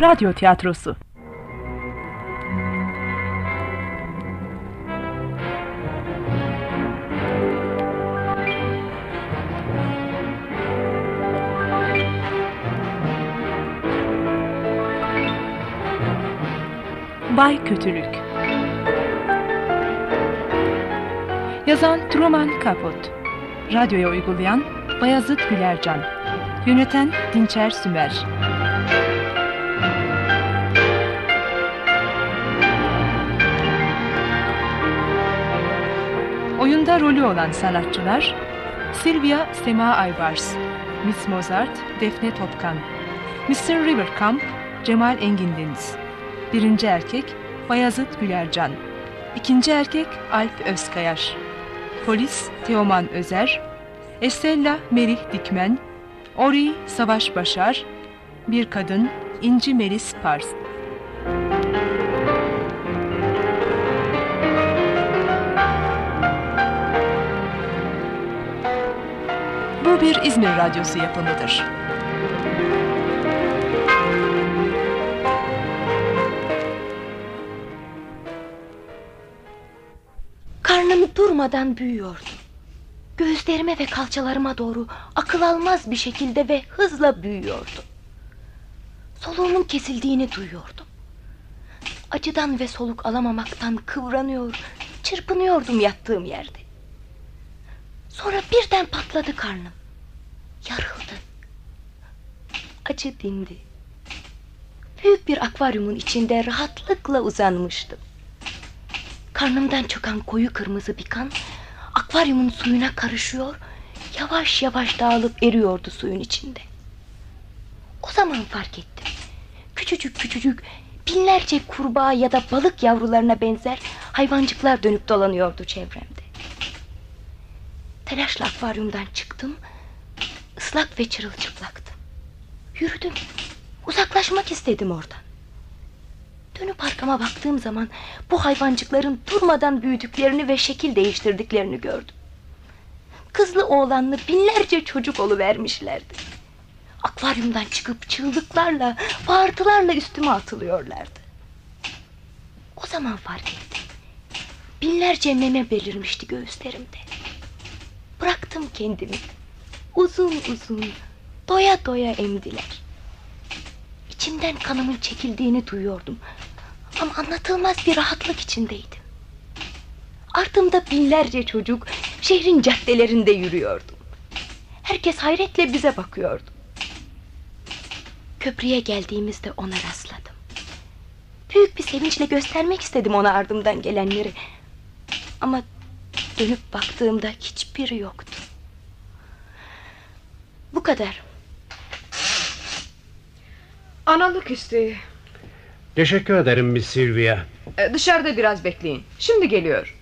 Radyo Tiyatrosu. Bay Kötülük. Yazan Truman Capote. Radyoya uygulayan Bayazıt Gülercan. Yöneten Dinçer Sümer Oyunda rolü olan sanatçılar Sylvia Sema Aybars Miss Mozart Defne Topkan Mr. Rivercamp Cemal Engin Deniz. Birinci erkek Bayazıt Gülercan. İkinci erkek Alp Özkayar. Polis Teoman Özer Estella Merih Dikmen Ori Savaş Başar Bir kadın İnci Melis Pars bir İzmir Radyosu yapımıdır. Karnım durmadan büyüyordu. Gözlerime ve kalçalarıma doğru akıl almaz bir şekilde ve hızla büyüyordu. Soluğumun kesildiğini duyuyordum. Acıdan ve soluk alamamaktan kıvranıyor, çırpınıyordum yattığım yerde. Sonra birden patladı karnım. Yarıldı. Acı dindi. Büyük bir akvaryumun içinde rahatlıkla uzanmıştım. Karnımdan çıkan koyu kırmızı bir kan akvaryumun suyuna karışıyor, yavaş yavaş dağılıp eriyordu suyun içinde. O zaman fark ettim. Küçücük küçücük binlerce kurbağa ya da balık yavrularına benzer hayvancıklar dönüp dolanıyordu çevremde. Telaşla akvaryumdan çıktım. Islak ve çırılçıplaktım. Yürüdüm. Uzaklaşmak istedim oradan. Dönüp arkama baktığım zaman bu hayvancıkların durmadan büyüdüklerini ve şekil değiştirdiklerini gördüm. Kızlı oğlanlı binlerce çocuk oluvermişlerdi. Akvaryumdan çıkıp çığlıklarla, bağırtılarla üstüme atılıyorlardı. O zaman fark ettim. Binlerce meme belirmişti göğüslerimde. Bıraktım kendimi. Uzun uzun, doya doya emdiler. İçimden kanımın çekildiğini duyuyordum. Ama anlatılmaz bir rahatlık içindeydim. Ardımda binlerce çocuk şehrin caddelerinde yürüyordu. Herkes hayretle bize bakıyordu. Köprüye geldiğimizde ona rastladım. Büyük bir sevinçle göstermek istedim ona ardımdan gelenleri. Ama dönüp baktığımda hiçbiri yoktu. Bu kadar. Analık isteği. Teşekkür ederim Miss Sylvia. Ee, dışarıda biraz bekleyin. Şimdi geliyor.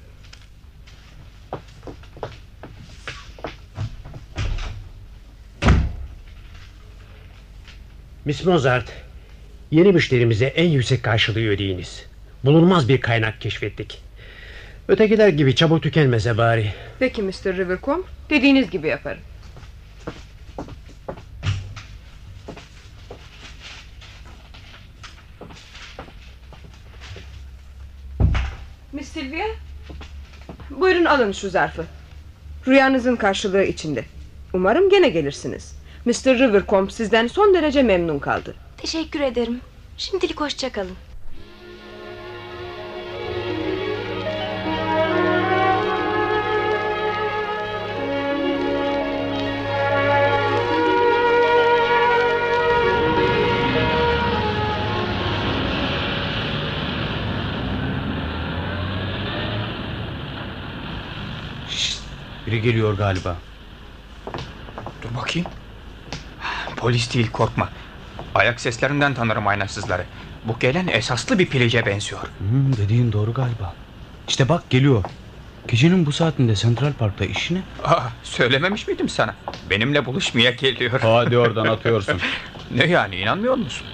Miss Mozart, yeni müşterimize en yüksek karşılığı ödeyiniz. Bulunmaz bir kaynak keşfettik. Ötekiler gibi çabuk tükenmese bari. Peki Mr. Rivercombe. Dediğiniz gibi yaparım. Miss Sylvia. Buyurun alın şu zarfı. Rüyanızın karşılığı içinde. Umarım gene gelirsiniz. Mr. Rivercombe sizden son derece memnun kaldı. Teşekkür ederim. Şimdilik hoşça geliyor galiba. Dur bakayım. Polis değil korkma. Ayak seslerinden tanırım aynasızları. Bu gelen esaslı bir pilice benziyor. Hmm, dediğin doğru galiba. İşte bak geliyor. Gecenin bu saatinde Central Park'ta işi ne? Aa, söylememiş miydim sana? Benimle buluşmaya geliyor. Hadi oradan atıyorsun. ne yani inanmıyor musun?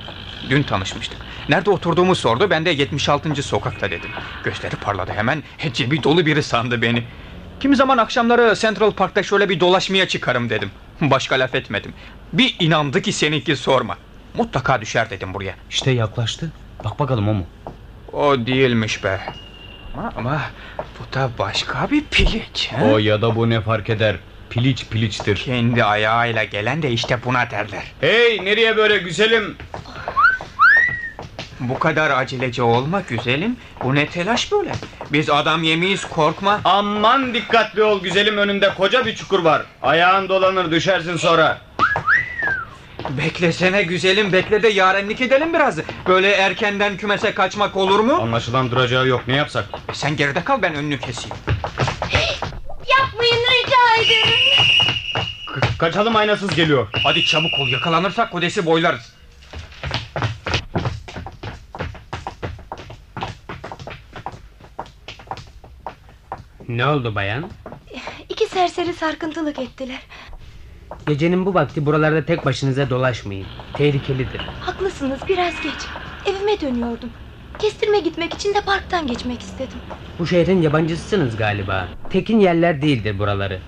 Dün tanışmıştık. Nerede oturduğumu sordu. Ben de 76. sokakta dedim. Gözleri parladı hemen. Cebi dolu biri sandı beni. Kimi zaman akşamları Central Park'ta şöyle bir dolaşmaya çıkarım dedim. Başka laf etmedim. Bir inandı ki seninki sorma. Mutlaka düşer dedim buraya. İşte yaklaştı. Bak bakalım o mu? O değilmiş be. Ama, ama bu da başka bir piliç. he? O ya da bu ne fark eder? Piliç piliçtir. Kendi ayağıyla gelen de işte buna derler. Hey nereye böyle güzelim? Bu kadar aceleci olma güzelim. Bu ne telaş böyle? Biz adam yemeyiz korkma. Aman dikkatli ol güzelim önünde koca bir çukur var. Ayağın dolanır düşersin sonra. Beklesene güzelim bekle de yarenlik edelim biraz. Böyle erkenden kümese kaçmak olur mu? Anlaşılan duracağı yok ne yapsak? Sen geride kal ben önünü keseyim. Yapmayın rica ederim. Kaçalım aynasız geliyor. Hadi çabuk ol yakalanırsak kodesi boylarız. Ne oldu bayan? İki serseri sarkıntılık ettiler. Gecenin bu vakti buralarda tek başınıza dolaşmayın. Tehlikelidir. Haklısınız biraz geç. Evime dönüyordum. Kestirme gitmek için de parktan geçmek istedim. Bu şehrin yabancısısınız galiba. Tekin yerler değildir buraları.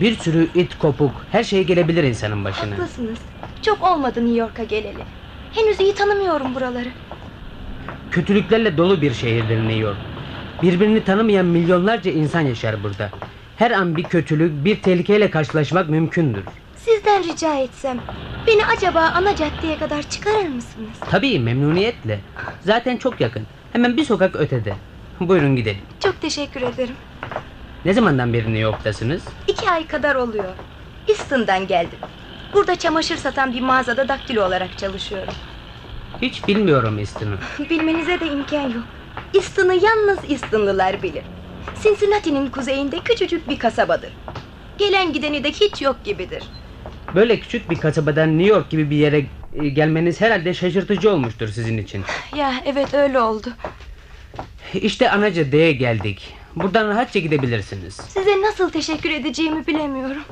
Bir sürü it kopuk her şey gelebilir insanın başına. Haklısınız. Çok olmadı New York'a geleli. Henüz iyi tanımıyorum buraları. Kötülüklerle dolu bir şehirdir New York. Birbirini tanımayan milyonlarca insan yaşar burada. Her an bir kötülük, bir tehlikeyle karşılaşmak mümkündür. Sizden rica etsem beni acaba ana caddeye kadar çıkarır mısınız? Tabii memnuniyetle. Zaten çok yakın. Hemen bir sokak ötede. Buyurun gidelim. Çok teşekkür ederim. Ne zamandan beri New York'tasınız? İki ay kadar oluyor. Easton'dan geldim. Burada çamaşır satan bir mağazada daktilo olarak çalışıyorum. Hiç bilmiyorum Easton'u. Bilmenize de imkan yok. Easton'ı yalnız Easton'lılar bilir. Cincinnati'nin kuzeyinde küçücük bir kasabadır. Gelen gideni de hiç yok gibidir. Böyle küçük bir kasabadan New York gibi bir yere e, gelmeniz herhalde şaşırtıcı olmuştur sizin için. Ya evet öyle oldu. İşte ana caddeye geldik. Buradan rahatça gidebilirsiniz. Size nasıl teşekkür edeceğimi bilemiyorum.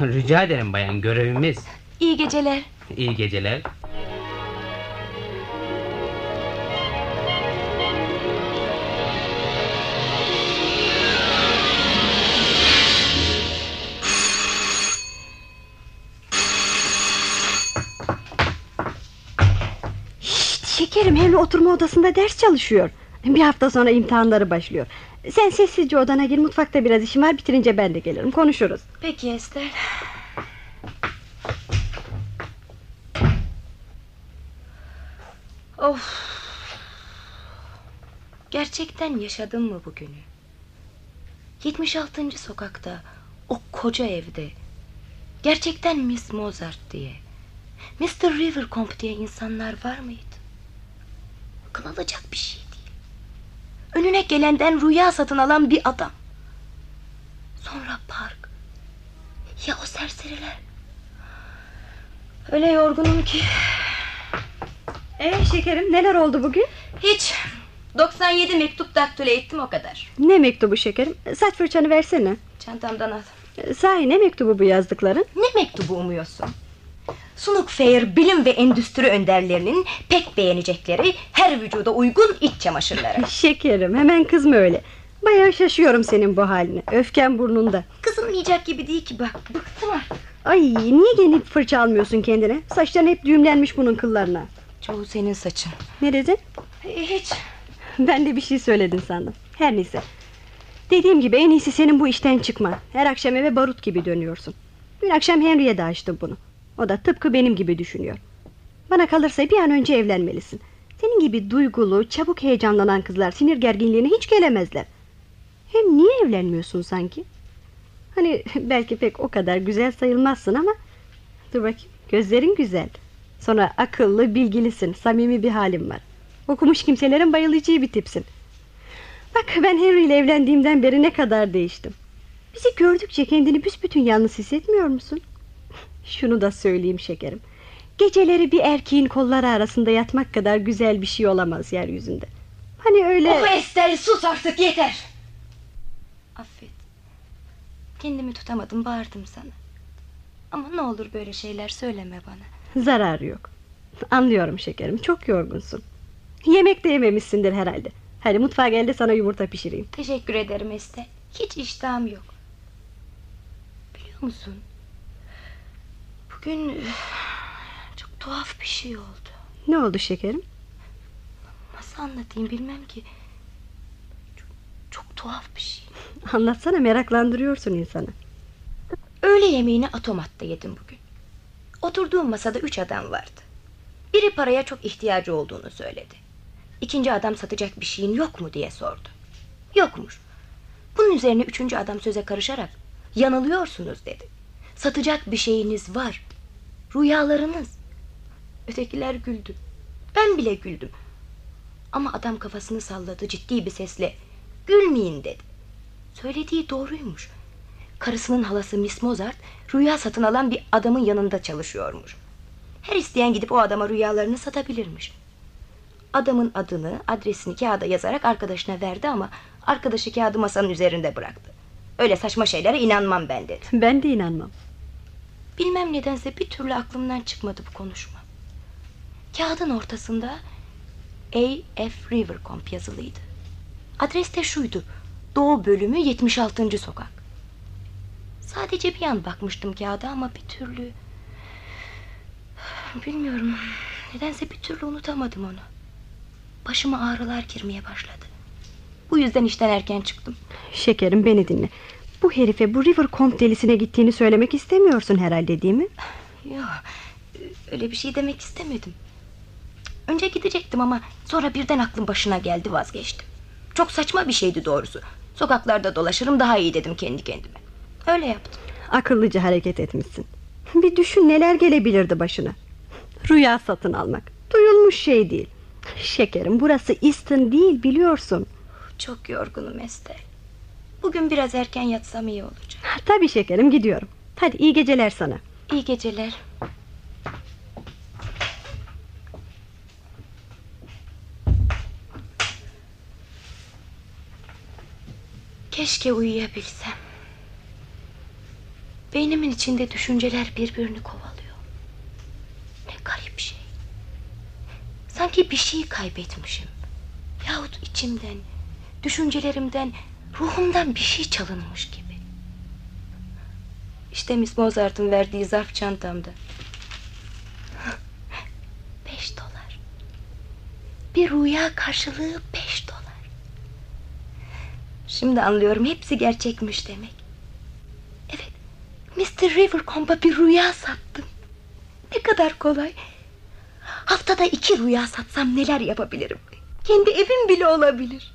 Rica ederim bayan görevimiz. İyi geceler. İyi geceler. Henry oturma odasında ders çalışıyor. Bir hafta sonra imtihanları başlıyor. Sen sessizce odana gir mutfakta biraz işim var bitirince ben de gelirim konuşuruz. Peki Esther. Of. Gerçekten yaşadım mı bugünü? 76. sokakta o koca evde gerçekten Miss Mozart diye Mr. Rivercombe diye insanlar var mıydı? Akıl alacak bir şey değil. Önüne gelenden rüya satın alan bir adam. Sonra park. Ya o serseriler? Öyle yorgunum ki. Ee şekerim neler oldu bugün? Hiç. 97 mektup daktilo ettim o kadar. Ne mektubu şekerim? Saç fırçanı versene. Çantamdan al. Sahi ne mektubu bu yazdıkların? Ne mektubu umuyorsun? Sunuk Fair bilim ve endüstri önderlerinin pek beğenecekleri her vücuda uygun iç çamaşırları. Şekerim hemen kızma öyle. Bayağı şaşıyorum senin bu haline. Öfken burnunda. Kızılmayacak gibi değil ki bak. Bıktım artık. Ay niye gelip fırça almıyorsun kendine? Saçların hep düğümlenmiş bunun kıllarına. Çoğu senin saçın. Ne dedin? Hiç. Ben de bir şey söyledin sandım. Her neyse. Dediğim gibi en iyisi senin bu işten çıkma. Her akşam eve barut gibi dönüyorsun. Dün akşam Henry'e de açtım bunu. O da tıpkı benim gibi düşünüyor. Bana kalırsa bir an önce evlenmelisin. Senin gibi duygulu, çabuk heyecanlanan kızlar sinir gerginliğine hiç gelemezler. Hem niye evlenmiyorsun sanki? Hani belki pek o kadar güzel sayılmazsın ama... Dur bakayım, gözlerin güzel. Sonra akıllı, bilgilisin, samimi bir halin var. Okumuş kimselerin bayılacağı bir tipsin. Bak ben Henry ile evlendiğimden beri ne kadar değiştim. Bizi gördükçe kendini büsbütün yalnız hissetmiyor musun? Şunu da söyleyeyim şekerim. Geceleri bir erkeğin kolları arasında yatmak kadar güzel bir şey olamaz yeryüzünde. Hani öyle... Oh Esther sus artık yeter. Affet. Kendimi tutamadım bağırdım sana. Ama ne olur böyle şeyler söyleme bana. Zararı yok. Anlıyorum şekerim çok yorgunsun. Yemek de yememişsindir herhalde. Hadi mutfağa gel de sana yumurta pişireyim. Teşekkür ederim Esther. Hiç iştahım yok. Biliyor musun? Bugün çok tuhaf bir şey oldu. Ne oldu şekerim? Nasıl anlatayım bilmem ki. Çok, çok tuhaf bir şey. Anlatsana meraklandırıyorsun insanı. Öğle yemeğini otomatta yedim bugün. Oturduğum masada üç adam vardı. Biri paraya çok ihtiyacı olduğunu söyledi. İkinci adam satacak bir şeyin yok mu diye sordu. Yokmuş. Bunun üzerine üçüncü adam söze karışarak yanılıyorsunuz dedi. Satacak bir şeyiniz var. Rüyalarınız. Ötekiler güldü. Ben bile güldüm. Ama adam kafasını salladı ciddi bir sesle. Gülmeyin dedi. Söylediği doğruymuş. Karısının halası Miss Mozart rüya satın alan bir adamın yanında çalışıyormuş. Her isteyen gidip o adama rüyalarını satabilirmiş. Adamın adını, adresini kağıda yazarak arkadaşına verdi ama arkadaşı kağıdı masanın üzerinde bıraktı. Öyle saçma şeylere inanmam ben dedi. Ben de inanmam. Bilmem nedense bir türlü aklımdan çıkmadı bu konuşma. Kağıdın ortasında A.F. Rivercomb yazılıydı. Adres de şuydu. Doğu bölümü 76. sokak. Sadece bir an bakmıştım kağıda ama bir türlü... Bilmiyorum. Nedense bir türlü unutamadım onu. Başıma ağrılar girmeye başladı. Bu yüzden işten erken çıktım. Şekerim beni dinle. Bu herife bu River Comte delisine gittiğini söylemek istemiyorsun herhalde değil mi? Yok, öyle bir şey demek istemedim. Önce gidecektim ama sonra birden aklım başına geldi vazgeçtim. Çok saçma bir şeydi doğrusu. Sokaklarda dolaşırım daha iyi dedim kendi kendime. Öyle yaptım. Akıllıca hareket etmişsin. Bir düşün neler gelebilirdi başına. Rüya satın almak. Duyulmuş şey değil. Şekerim burası Easton değil biliyorsun. Çok yorgunum Ester. Bugün biraz erken yatsam iyi olacak. Tabii şekerim gidiyorum. Hadi iyi geceler sana. İyi geceler. Keşke uyuyabilsem. Beynimin içinde düşünceler birbirini kovalıyor. Ne garip şey. Sanki bir şey kaybetmişim. Yahut içimden, düşüncelerimden, ruhumdan bir şey çalınmış gibi. İşte Miss Mozart'ın verdiği zarf çantamda. Beş dolar. Bir rüya karşılığı beş dolar. Şimdi anlıyorum hepsi gerçekmiş demek. Evet. Mr. Rivercomb'a bir rüya sattım. Ne kadar kolay. Haftada iki rüya satsam neler yapabilirim. Kendi evim bile olabilir.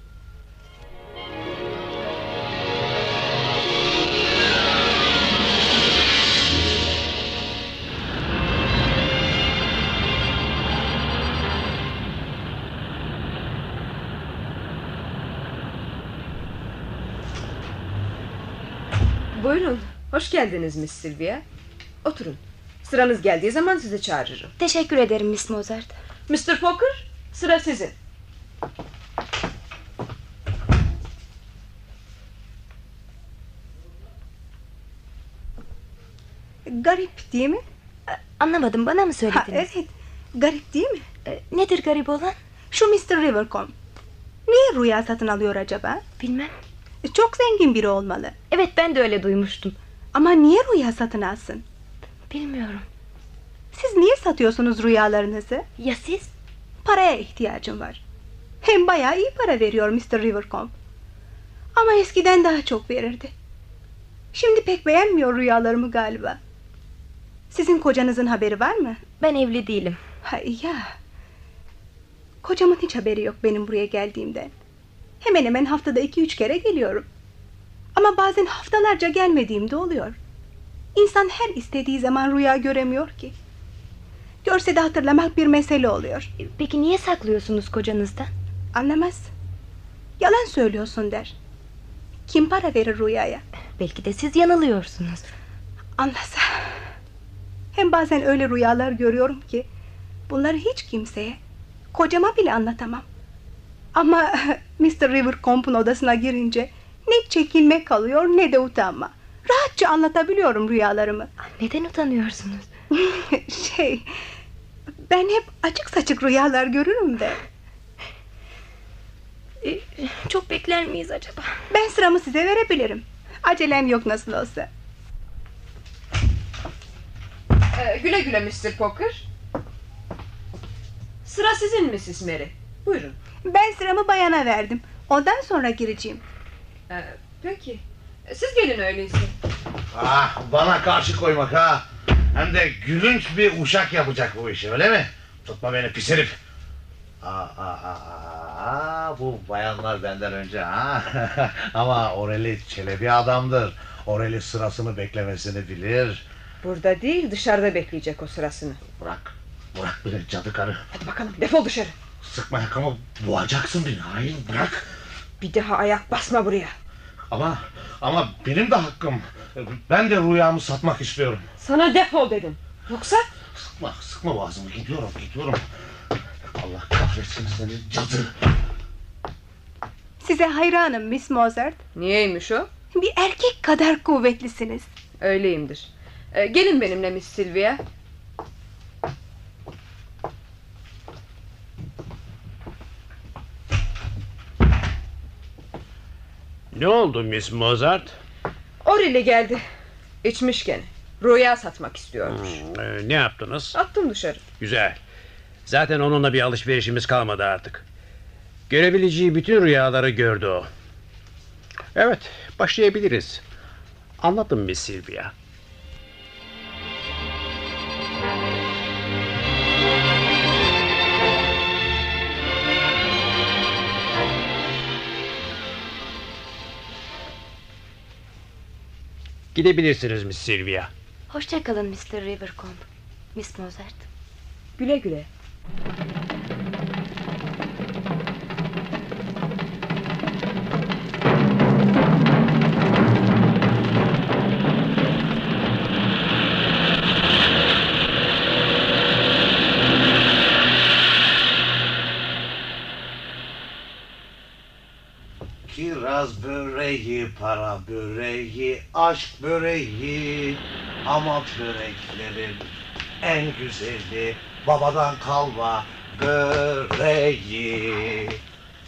Buyurun. Hoş geldiniz Miss Sylvia. Oturun. Sıranız geldiği zaman sizi çağırırım. Teşekkür ederim Miss Mozart. Mr. Poker, sıra sizin. Garip değil mi? Anlamadım bana mı Ha, söylediniz? evet. Garip değil mi? E, Nedir garip olan? Şu Mr. Rivercombe. Niye rüya satın alıyor acaba? Bilmem. Çok zengin biri olmalı. Evet ben de öyle duymuştum. Ama niye rüya satın alsın? Bilmiyorum. Siz niye satıyorsunuz rüyalarınızı? Ya siz? Paraya ihtiyacım var. Hem bayağı iyi para veriyor Mr. Rivercombe. Ama eskiden daha çok verirdi. Şimdi pek beğenmiyor rüyalarımı galiba. Sizin kocanızın haberi var mı? Ben evli değilim. Ha, ya. Kocamın hiç haberi yok benim buraya geldiğimden. Hemen hemen haftada iki üç kere geliyorum. Ama bazen haftalarca gelmediğimde oluyor. İnsan her istediği zaman rüya göremiyor ki. Görse de hatırlamak bir mesele oluyor. E, Peki niye saklıyorsunuz kocanızdan? Anlamaz. Yalan söylüyorsun der. Kim para verir rüyaya? Belki de siz yanılıyorsunuz. Anlasa. Hem bazen öyle rüyalar görüyorum ki bunları hiç kimseye, kocama bile anlatamam. Ama Mr. Rivercomb'un odasına girince ne çekinme kalıyor ne de utanma. Rahatça anlatabiliyorum rüyalarımı. Neden utanıyorsunuz? şey, ben hep açık saçık rüyalar görürüm de. E, Çok bekler miyiz acaba? Ben sıramı size verebilirim. Acelem yok nasıl olsa. Ee, güle güle Mr. Poker. Sıra sizin Mrs. Mary. Buyurun. Ben sıramı bayana verdim. Ondan sonra gireceğim. Ee, peki. Siz gelin öyleyse. Ah bana karşı koymak ha. Hem de gülünç bir uşak yapacak bu işi öyle mi? Tutma beni pis herif. Aa, aa, aa, aa, bu bayanlar benden önce ha. Ama Oreli çelebi adamdır. Oreli sırasını beklemesini bilir. Burada değil dışarıda bekleyecek o sırasını. Bırak. Bırak beni cadı karı. Hadi bakalım defol dışarı. Sıkma yakamı boğacaksın beni. Hayır bırak. Bir daha ayak basma buraya. Ama ama benim de hakkım. Ben de rüyamı satmak istiyorum. Sana defol dedim. Yoksa Sıkma, sıkma boğazımı. Gidiyorum, gidiyorum. Allah kahretsin seni cadı. Size hayranım Miss Mozart. niyeymiş o? Bir erkek kadar kuvvetlisiniz. Öyleyimdir. Ee, gelin benimle Miss Sylvia. Ne oldu Miss Mozart? Orili geldi. İçmiş gene. Rüya satmak istiyormuş. Ee, ne yaptınız? Attım dışarı. Güzel. Zaten onunla bir alışverişimiz kalmadı artık. Görebileceği bütün rüyaları gördü o. Evet, başlayabiliriz. Anlatın Miss Sylvia. Gidebilirsiniz Miss Sylvia. Hoşçakalın Mr. Rivercombe. Miss Mozart. Güle güle. Böreği, para böreği, aşk böreği, hamat böreklerin en güzeli, babadan kalma böreği.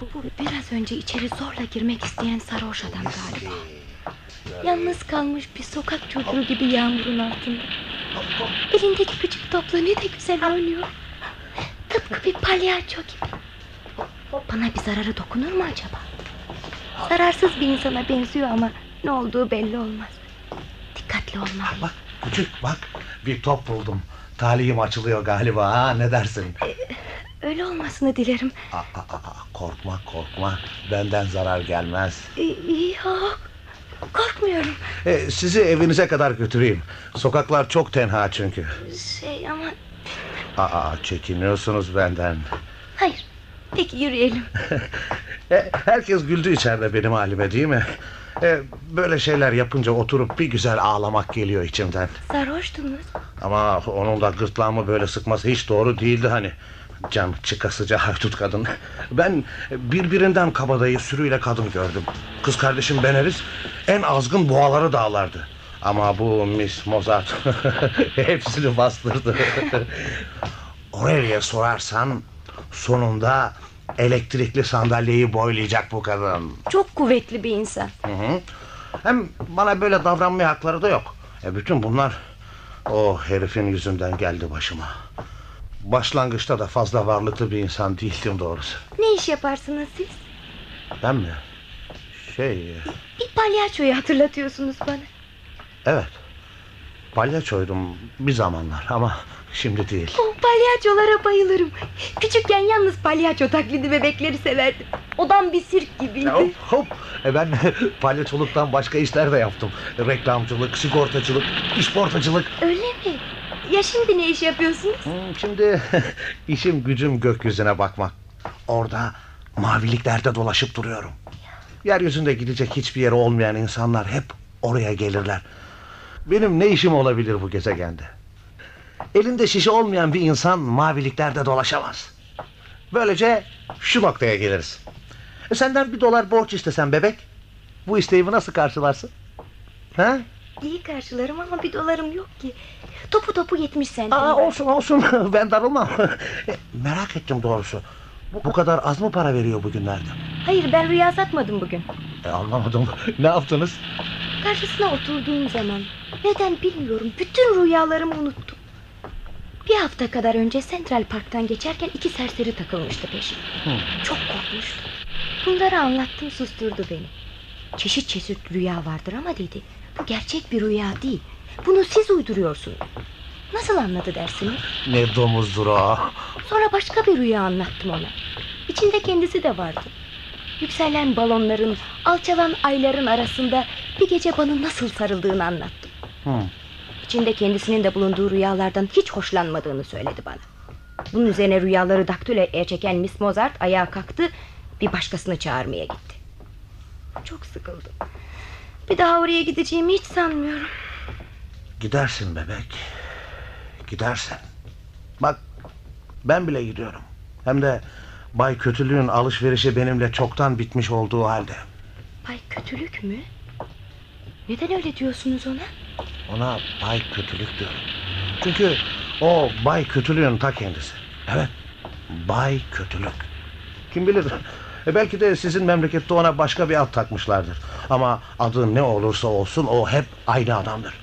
Bu biraz önce içeri zorla girmek isteyen sarhoş adam galiba. Yalnız kalmış bir sokak çocuğu gibi yağmurun altında. Elindeki küçük topla ne de güzel oynuyor. Tıpkı bir palyaço gibi. Bana bir zararı dokunur mu acaba? Zararsız bir insana benziyor ama ne olduğu belli olmaz. Dikkatli olmalıyım. Bak küçük bak bir top buldum. Talihim açılıyor galiba ha ne dersin? Öyle olmasını dilerim. Aa, aa, aa, korkma korkma benden zarar gelmez. Ee, Yok. Korkmuyorum. E, sizi evinize kadar götüreyim. Sokaklar çok tenha çünkü. Şey ama... Aa, çekiniyorsunuz benden. Hayır. Peki yürüyelim. E, herkes güldü içeride benim halime değil mi? E, böyle şeyler yapınca oturup bir güzel ağlamak geliyor içimden. Sarhoştunuz. Ama onun da gırtlağımı böyle sıkması hiç doğru değildi hani. Can çıkasıca haydut kadın. Ben birbirinden kabadayı sürüyle kadın gördüm. Kız kardeşim Beneris en azgın boğaları dağlardı. Ama bu Miss Mozart hepsini bastırdı. Aurelia'ya sorarsan sonunda elektrikli sandalyeyi boylayacak bu kadın. Çok kuvvetli bir insan. Hı hı. Hem bana böyle davranmaya hakları da yok. E bütün bunlar o herifin yüzünden geldi başıma. Başlangıçta da fazla varlıklı bir insan değildim doğrusu. Ne iş yaparsınız siz? Ben mi? Şey, Bir palyaçoyu hatırlatıyorsunuz bana. evet. Palyaçoydum bir zamanlar ama şimdi değil. O palyaçolara bayılırım. Küçükken yalnız palyaço taklidi bebekleri severdim. Odam bir sirk gibiydi. Hop hop. E ben palyaçoluktan başka işler de yaptım. Reklamcılık, sigortacılık, işportacılık. Öyle mi? Ya şimdi ne iş yapıyorsunuz? Hmm, Şimdi işim gücüm gökyüzüne bakmak. Orada maviliklerde dolaşıp duruyorum. Yeryüzünde gidecek hiçbir yeri olmayan insanlar hep oraya gelirler. Benim ne işim olabilir bu gezegende? Elinde şişe olmayan bir insan maviliklerde dolaşamaz. Böylece şu noktaya geliriz. E senden bir dolar borç istesem bebek. Bu isteğimi nasıl karşılarsın? Ha? İyi karşılarım ama bir dolarım yok ki. Topu topu 70 sentim. Aa, olsun olsun ben darılmam. E, Merak ettim doğrusu. Bu, bu kadar az mı para veriyor bugünlerde? Hayır ben rüya satmadım bugün. E, anlamadım. ne yaptınız? Karşısına oturduğum zaman neden bilmiyorum bütün rüyalarımı unuttum. Bir hafta kadar önce Central Park'tan geçerken iki serseri takılmıştı peşime. Çok korkmuştum. Bunları anlattım susturdu beni. Çeşit çeşit rüya vardır ama dedi. Bu gerçek bir rüya değil. Bunu siz uyduruyorsunuz. Nasıl anladı dersiniz? Ne domuzdur o. Sonra başka bir rüya anlattım ona. İçinde kendisi de vardı. Yükselen balonların, alçalan ayların arasında bir gece bana nasıl sarıldığını anlattım. Hı. İçinde kendisinin de bulunduğu rüyalardan hiç hoşlanmadığını söyledi bana. Bunun üzerine rüyaları daktiloya çeken Miss Mozart ayağa kalktı, bir başkasını çağırmaya gitti. Çok sıkıldım. Bir daha oraya gideceğimi hiç sanmıyorum. Gidersin bebek. Gidersin. Bak ben bile gidiyorum. Hem de Bay Kötülüğün alışverişi benimle çoktan bitmiş olduğu halde. Bay kötülük mü? Neden öyle diyorsunuz ona? Ona Bay Kötülük diyorum. Çünkü o Bay Kötülüğün ta kendisi. Evet. Bay Kötülük. Kim bilir e belki de sizin memlekette ona başka bir ad takmışlardır. Ama adı ne olursa olsun o hep aynı adamdır.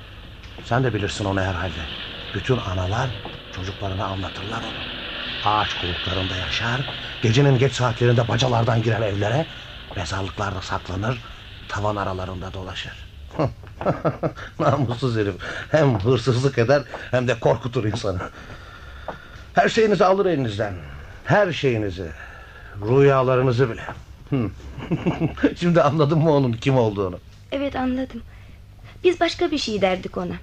Sen de bilirsin onu herhalde. Bütün analar çocuklarına anlatırlar onu. Ağaç kuluklarında yaşar, gecenin geç saatlerinde bacalardan girer evlere, mezarlıklarda saklanır, tavan aralarında dolaşır. Namussuz herif. Hem hırsızlık eder hem de korkutur insanı. Her şeyinizi alır elinizden. Her şeyinizi. Rüyalarınızı bile. Şimdi anladın mı onun kim olduğunu? Evet anladım. Biz başka bir şey derdik ona.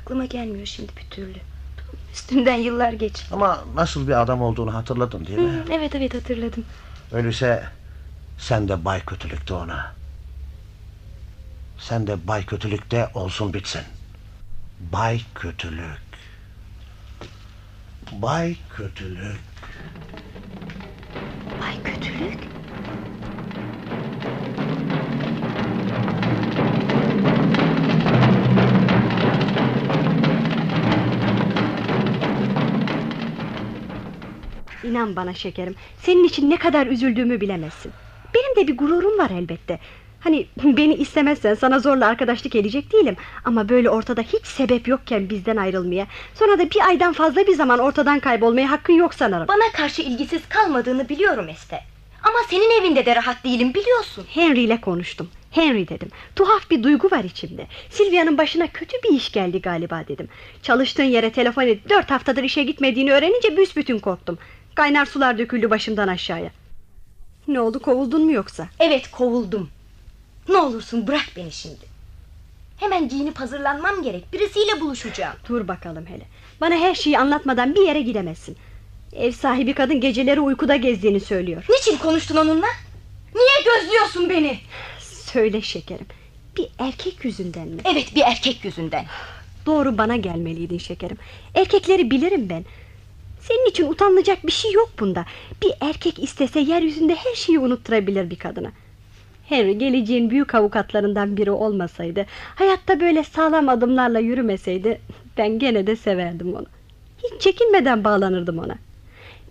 Aklıma gelmiyor şimdi bir türlü. Üstünden yıllar geç. Ama nasıl bir adam olduğunu hatırladın değil mi? Hı, evet evet hatırladım. Öyleyse sen de Bay Kötülük'te ona. Sen de Bay Kötülük'te olsun bitsin. Bay Kötülük. Bay Kötülük. Bay kötülük. İnan bana şekerim. Senin için ne kadar üzüldüğümü bilemezsin. Benim de bir gururum var elbette. Hani beni istemezsen sana zorla arkadaşlık edecek değilim. Ama böyle ortada hiç sebep yokken bizden ayrılmaya... ...sonra da bir aydan fazla bir zaman ortadan kaybolmaya hakkın yok sanırım. Bana karşı ilgisiz kalmadığını biliyorum Esther. Ama senin evinde de rahat değilim biliyorsun. Henry ile konuştum. Henry dedim. Tuhaf bir duygu var içimde. Silvia'nın başına kötü bir iş geldi galiba dedim. Çalıştığın yere telefon edip dört haftadır işe gitmediğini öğrenince büsbütün korktum. Kaynar sular döküldü başımdan aşağıya. Ne oldu kovuldun mu yoksa? Evet kovuldum. Ne olursun bırak beni şimdi. Hemen giyinip hazırlanmam gerek. Birisiyle buluşacağım. Dur bakalım hele. Bana her şeyi anlatmadan bir yere gidemezsin. Ev sahibi kadın geceleri uykuda gezdiğini söylüyor. Niçin konuştun onunla? Niye gözlüyorsun beni? Söyle şekerim. Bir erkek yüzünden mi? Evet bir erkek yüzünden. Doğru bana gelmeliydin şekerim. Erkekleri bilirim ben. Senin için utanılacak bir şey yok bunda. Bir erkek istese yeryüzünde her şeyi unutturabilir bir kadına. Henry geleceğin büyük avukatlarından biri olmasaydı, hayatta böyle sağlam adımlarla yürümeseydi, ben gene de severdim onu. Hiç çekinmeden bağlanırdım ona.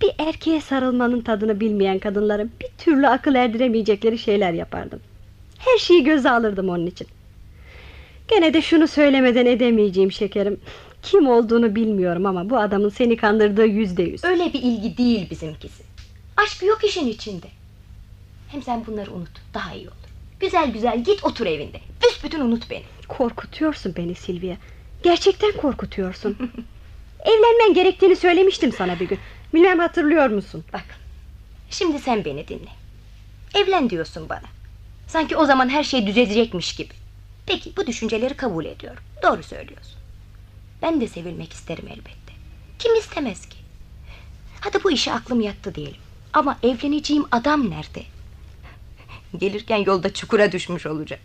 Bir erkeğe sarılmanın tadını bilmeyen kadınların bir türlü akıl erdiremeyecekleri şeyler yapardım. Her şeyi göze alırdım onun için. Gene de şunu söylemeden edemeyeceğim şekerim. Kim olduğunu bilmiyorum ama bu adamın seni kandırdığı yüzde yüz. Öyle bir ilgi değil bizimkisi. Aşk yok işin içinde. Hem sen bunları unut. Daha iyi olur. Güzel güzel git otur evinde. Büsbütün unut beni. Korkutuyorsun beni Silvia. Gerçekten korkutuyorsun. Evlenmen gerektiğini söylemiştim sana bir gün. Bilmem hatırlıyor musun? Bak. Şimdi sen beni dinle. Evlen diyorsun bana. Sanki o zaman her şey düzelecekmiş gibi. Peki bu düşünceleri kabul ediyorum. Doğru söylüyorsun. Ben de sevilmek isterim elbette. Kim istemez ki? Hadi bu işe aklım yattı diyelim. Ama evleneceğim adam nerede? Gelirken yolda çukura düşmüş olacak.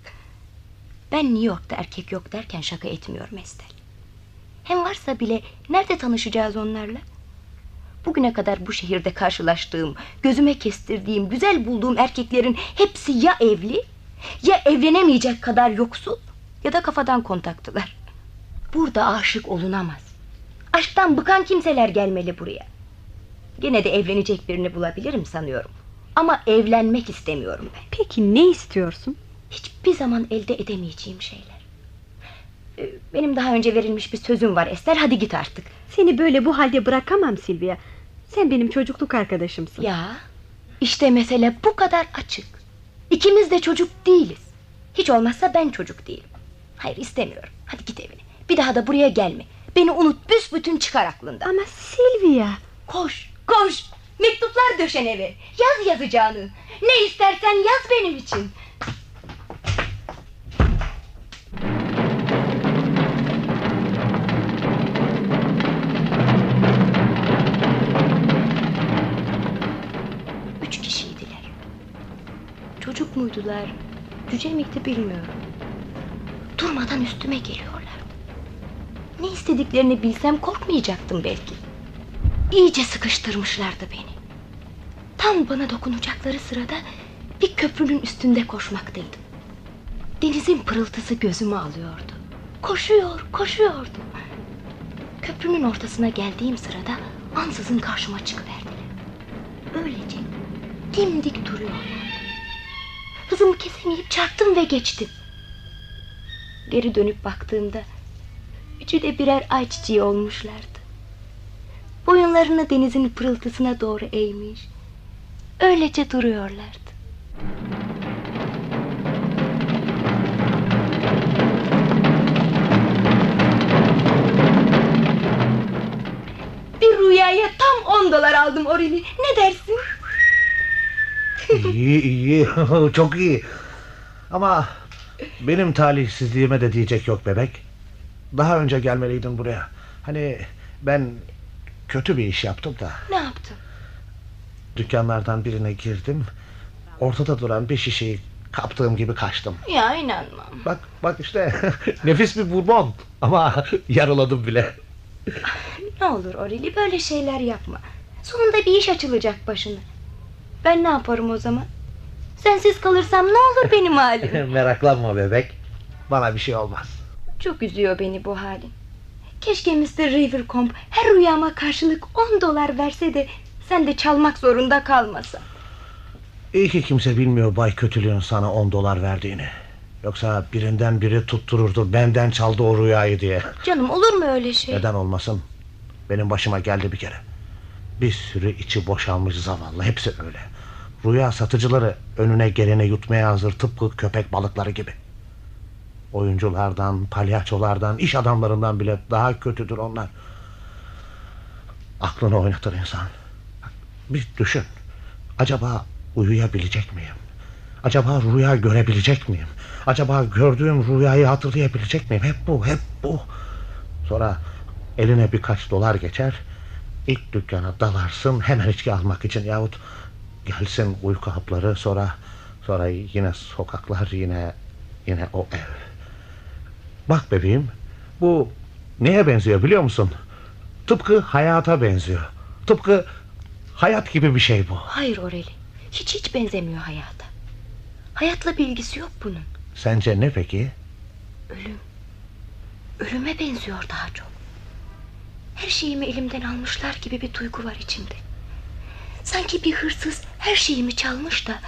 Ben New York'ta erkek yok derken şaka etmiyorum Estel. Hem varsa bile nerede tanışacağız onlarla? Bugüne kadar bu şehirde karşılaştığım, gözüme kestirdiğim, güzel bulduğum erkeklerin hepsi ya evli, ya evlenemeyecek kadar yoksul ya da kafadan kontaktılar. Burada aşık olunamaz. Aşktan bıkan kimseler gelmeli buraya. Gene de evlenecek birini bulabilirim sanıyorum. Ama evlenmek istemiyorum ben. Peki ne istiyorsun? Hiçbir zaman elde edemeyeceğim şeyler. Ee, Benim daha önce verilmiş bir sözüm var Ester. Hadi git artık. Seni böyle bu halde bırakamam Silvia. Sen benim çocukluk arkadaşımsın. Ya işte mesele bu kadar açık. İkimiz de çocuk değiliz. Hiç olmazsa ben çocuk değilim. Hayır istemiyorum. Hadi git evine. Bir daha da buraya gelme. Beni unut büsbütün çıkar aklından. Ama Silvia. Koş koş. Mektuplar döşen eve. Yaz yazacağını. Ne istersen yaz benim için. Üç kişiydiler. Çocuk muydular? Cüce miydi bilmiyorum. Durmadan üstüme geliyorlardı. Ne istediklerini bilsem korkmayacaktım belki. İyice sıkıştırmışlardı beni. Tam bana dokunacakları sırada bir köprünün üstünde koşmaktaydım. Denizin pırıltısı gözümü alıyordu. Koşuyor, koşuyordum. Köprünün ortasına geldiğim sırada ansızın karşıma çıkıverdiler. Öylece dimdik duruyorlar. Hızımı kesemeyip çarptım ve geçtim. Geri dönüp baktığımda üçü de birer ayçiçeği olmuşlardı. Boyunlarını denizin pırıltısına doğru eğmiş. Öylece duruyorlardı. Bir rüyaya tam on dolar aldım Orili. Ne dersin? iyi iyi çok iyi. Ama benim talihsizliğime de diyecek yok bebek. Daha önce gelmeliydin buraya. Hani ben kötü bir iş yaptım da. Ne yaptın? Dükkanlardan birine girdim. Ortada duran bir şişeyi kaptığım gibi kaçtım. Ya inanmam. Bak bak işte nefis bir bourbon ama yaraladım bile. Ne olur Orili böyle şeyler yapma. Sonunda bir iş açılacak başına. Ben ne yaparım o zaman? Sensiz kalırsam ne olur benim halim? Meraklanma bebek. Bana bir şey olmaz. Çok üzüyor beni bu halin. Keşke Mr. Rivercombe her rüyama karşılık on dolar verse de sen de çalmak zorunda kalmasa. İyi ki kimse bilmiyor Bay Kötülüğün sana 10 dolar verdiğini. Yoksa birinden biri tuttururdu benden çaldı o rüyayı diye. Canım olur mu öyle şey? Neden olmasın? Benim başıma geldi bir kere. Bir sürü içi boşalmış zavallı hepsi öyle. Rüya satıcıları önüne gelene yutmaya hazır tıpkı köpek balıkları gibi. Oyunculardan, palyaçolardan, iş adamlarından bile daha kötüdür onlar. Aklını oynatır insan. Bir düşün. Acaba uyuyabilecek miyim? Acaba rüya görebilecek miyim? Acaba gördüğüm rüyayı hatırlayabilecek miyim? Hep bu, hep bu. Sonra eline birkaç dolar geçer. İlk dükkana dalarsın hemen içki almak için yahut gelsin uyku hapları sonra sonra yine sokaklar yine yine o ev. Bak bebeğim bu neye benziyor biliyor musun? Tıpkı hayata benziyor. Tıpkı hayat gibi bir şey bu. Hayır Oreli. Hiç hiç benzemiyor hayata. Hayatla bir ilgisi yok bunun. Sence ne peki? Ölüm. Ölüme benziyor daha çok. Her şeyimi elimden almışlar gibi bir duygu var içimde. Sanki bir hırsız her şeyimi çalmış da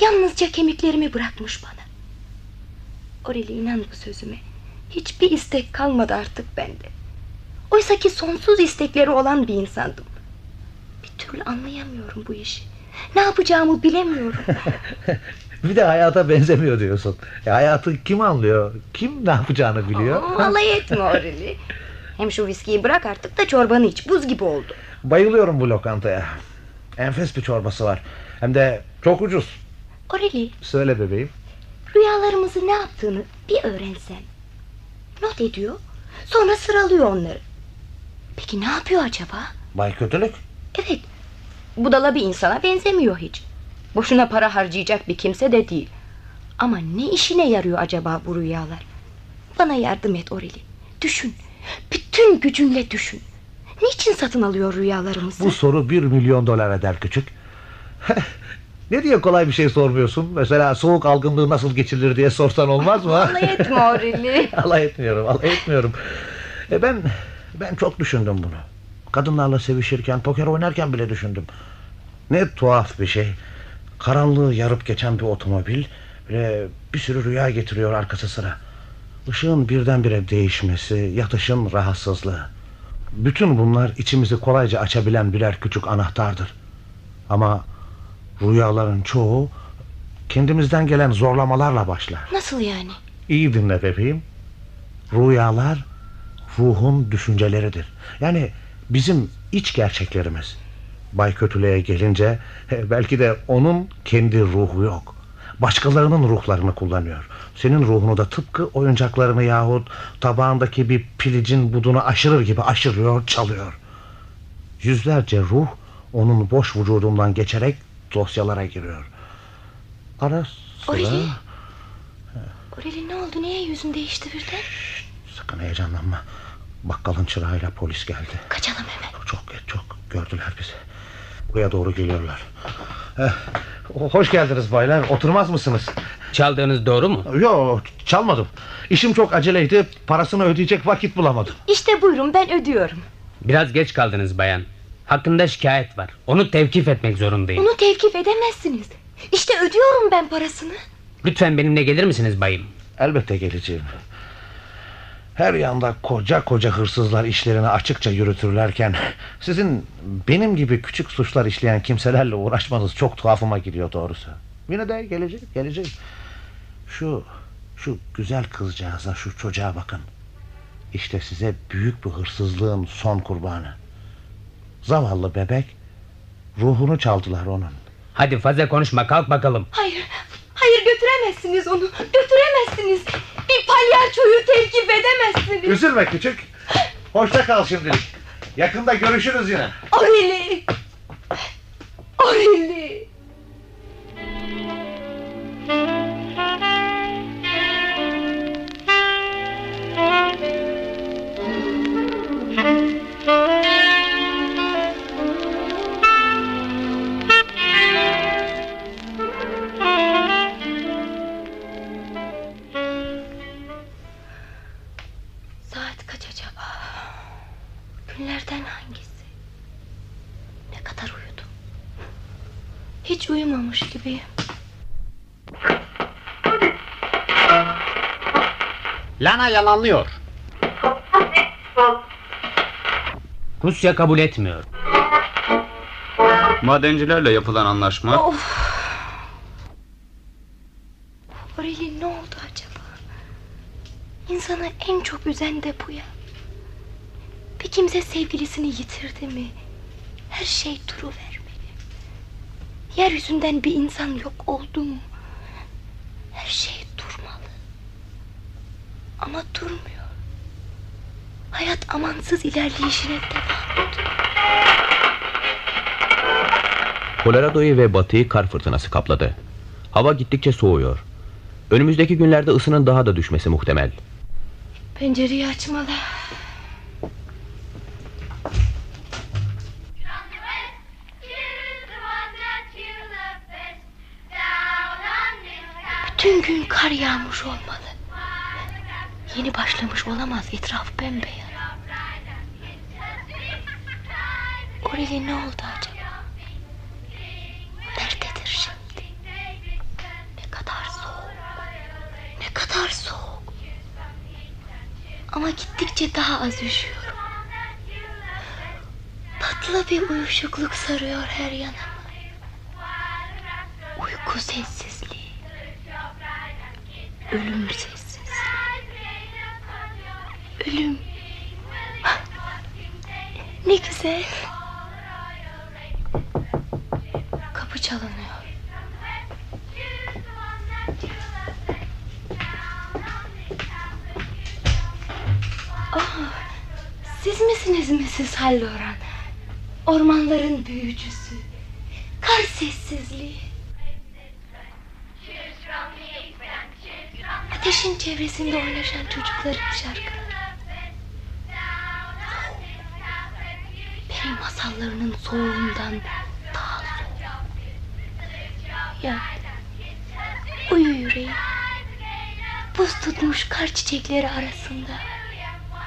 yalnızca kemiklerimi bırakmış bana. Oreli inan bu sözüme. Hiçbir istek kalmadı artık bende. Oysa ki sonsuz istekleri olan bir insandım. Bir türlü anlayamıyorum bu işi. Ne yapacağımı bilemiyorum. bir de hayata benzemiyor diyorsun. E, hayatı kim anlıyor? Kim ne yapacağını biliyor? Oo, alay etme Oreli. Hem şu viskiyi bırak artık da çorbanı iç. Buz gibi oldu. Bayılıyorum bu lokantaya. Enfes bir çorbası var. Hem de çok ucuz. Oreli. Söyle bebeğim. Rüyalarımızı ne yaptığını bir öğrensen. Not ediyor. Sonra sıralıyor onları. Peki ne yapıyor acaba? Bay Kötülük. Evet. Budala bir insana benzemiyor hiç. Boşuna para harcayacak bir kimse de değil. Ama ne işine yarıyor acaba bu rüyalar? Bana yardım et Oreli. Düşün. Bütün gücünle düşün. Niçin satın alıyor rüyalarımızı? Bu soru bir milyon dolar eder küçük. ne diye kolay bir şey sormuyorsun? Mesela soğuk algınlığı nasıl geçirilir diye sorsan olmaz mı? alay etme Oreli. alay etmiyorum, alay etmiyorum. E ben ben çok düşündüm bunu. Kadınlarla sevişirken, poker oynarken bile düşündüm. Ne tuhaf bir şey. Karanlığı yarıp geçen bir otomobil ve bir sürü rüya getiriyor arkası sıra. Işığın birdenbire değişmesi, yatışın rahatsızlığı. Bütün bunlar içimizi kolayca açabilen birer küçük anahtardır. Ama rüyaların çoğu kendimizden gelen zorlamalarla başlar. Nasıl yani? İyi dinle bebeğim. Rüyalar ruhun düşünceleridir. Yani bizim iç gerçeklerimiz. Bay Kötülüğe gelince belki de onun kendi ruhu yok. Başkalarının ruhlarını kullanıyor. Senin ruhunu da tıpkı oyuncaklarını yahut tabağındaki bir pilicin budunu aşırır gibi aşırıyor, çalıyor. Yüzlerce ruh onun boş vücudundan geçerek dosyalara giriyor. Ara sıra... Oreli. Oreli ne oldu? Niye yüzün değişti birden? Sakın heyecanlanma. Bakkalın çırağıyla polis geldi. Kaçalım hemen. Çok geç çok gördüler bizi. Buraya doğru geliyorlar. Eh, hoş geldiniz baylar. Oturmaz mısınız? Çaldığınız doğru mu? Yok çalmadım. İşim çok aceleydi. Parasını ödeyecek vakit bulamadım. İşte buyurun ben ödüyorum. Biraz geç kaldınız bayan. Hakkında şikayet var. Onu tevkif etmek zorundayım. Onu tevkif edemezsiniz. İşte ödüyorum ben parasını. Lütfen benimle gelir misiniz bayım? Elbette geleceğim. Her yanda koca koca hırsızlar işlerini açıkça yürütürlerken sizin benim gibi küçük suçlar işleyen kimselerle uğraşmanız çok tuhafıma gidiyor doğrusu. Yine de geleceğim, geleceğim. Şu şu güzel kızcağıza, şu çocuğa bakın. İşte size büyük bir hırsızlığın son kurbanı. Zavallı bebek ruhunu çaldılar onun. Hadi fazla konuşma kalk bakalım. Hayır, hayır götüremezsiniz onu. Götüremezsiniz. Bir palyaçoyu tevkif edemezsiniz. Üzülme küçük. Hoşça kal şimdilik. Yakında görüşürüz yine. Oreli. Oreli. Saat Ne kadar uyudum? Hiç uyumamış gibiyim. Lana yalanlıyor. Rusya kabul etmiyor. Madencilerle yapılan anlaşma Of. Oreli ne oldu acaba? İnsanı en çok üzen de bu ya. Bir kimse sevgilisini yitirdi mi? Her şey duruvermeli. Yeryüzünden bir insan yok oldu mu? Her şey durmalı. Ama durmuyor. Hayat amansız ilerleyişine devam ediyor. Colorado'yu ve batıyı kar fırtınası kapladı. Hava gittikçe soğuyor. Önümüzdeki günlerde ısının daha da düşmesi muhtemel. Pencereyi açmalı. Yağmış olmalı. Yeni başlamış olamaz etraf bembeyaz. Oreli ne oldu acaba? Nerededir şimdi? Ne kadar soğuk. Ne kadar soğuk. Ama gittikçe daha az üşüyorum. Tatlı bir uyuşukluk sarıyor her yanımı. Uyku sessizliği. Ölüm sessizliği. Ölüm. Ne güzel. Kapı çalınıyor. Ah, siz misiniz Mrs. Halloran? Ormanların büyücüsü. Kar sessizliği. Ateşin çevresinde oynaşan çocukların şarkıları. Peri masallarının soğuğundan daha soğuk. Ya uyu yüreğim. Buz tutmuş kar çiçekleri arasında.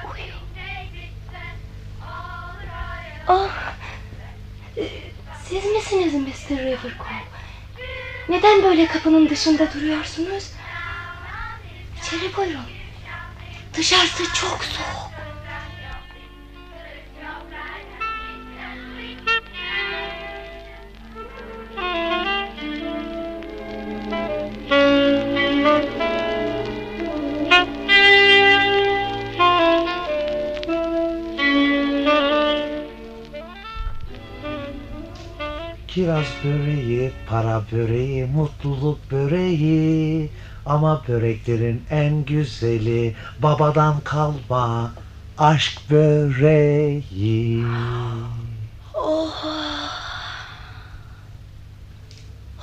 Uyu. Oh, siz misiniz Mr. Rivercombe? Neden böyle kapının dışında duruyorsunuz? içeri koyun. Dışarısı çok soğuk. Kiraz böreği, para böreği, mutluluk böreği ama böreklerin en güzeli babadan kalma aşk böreği. Oha.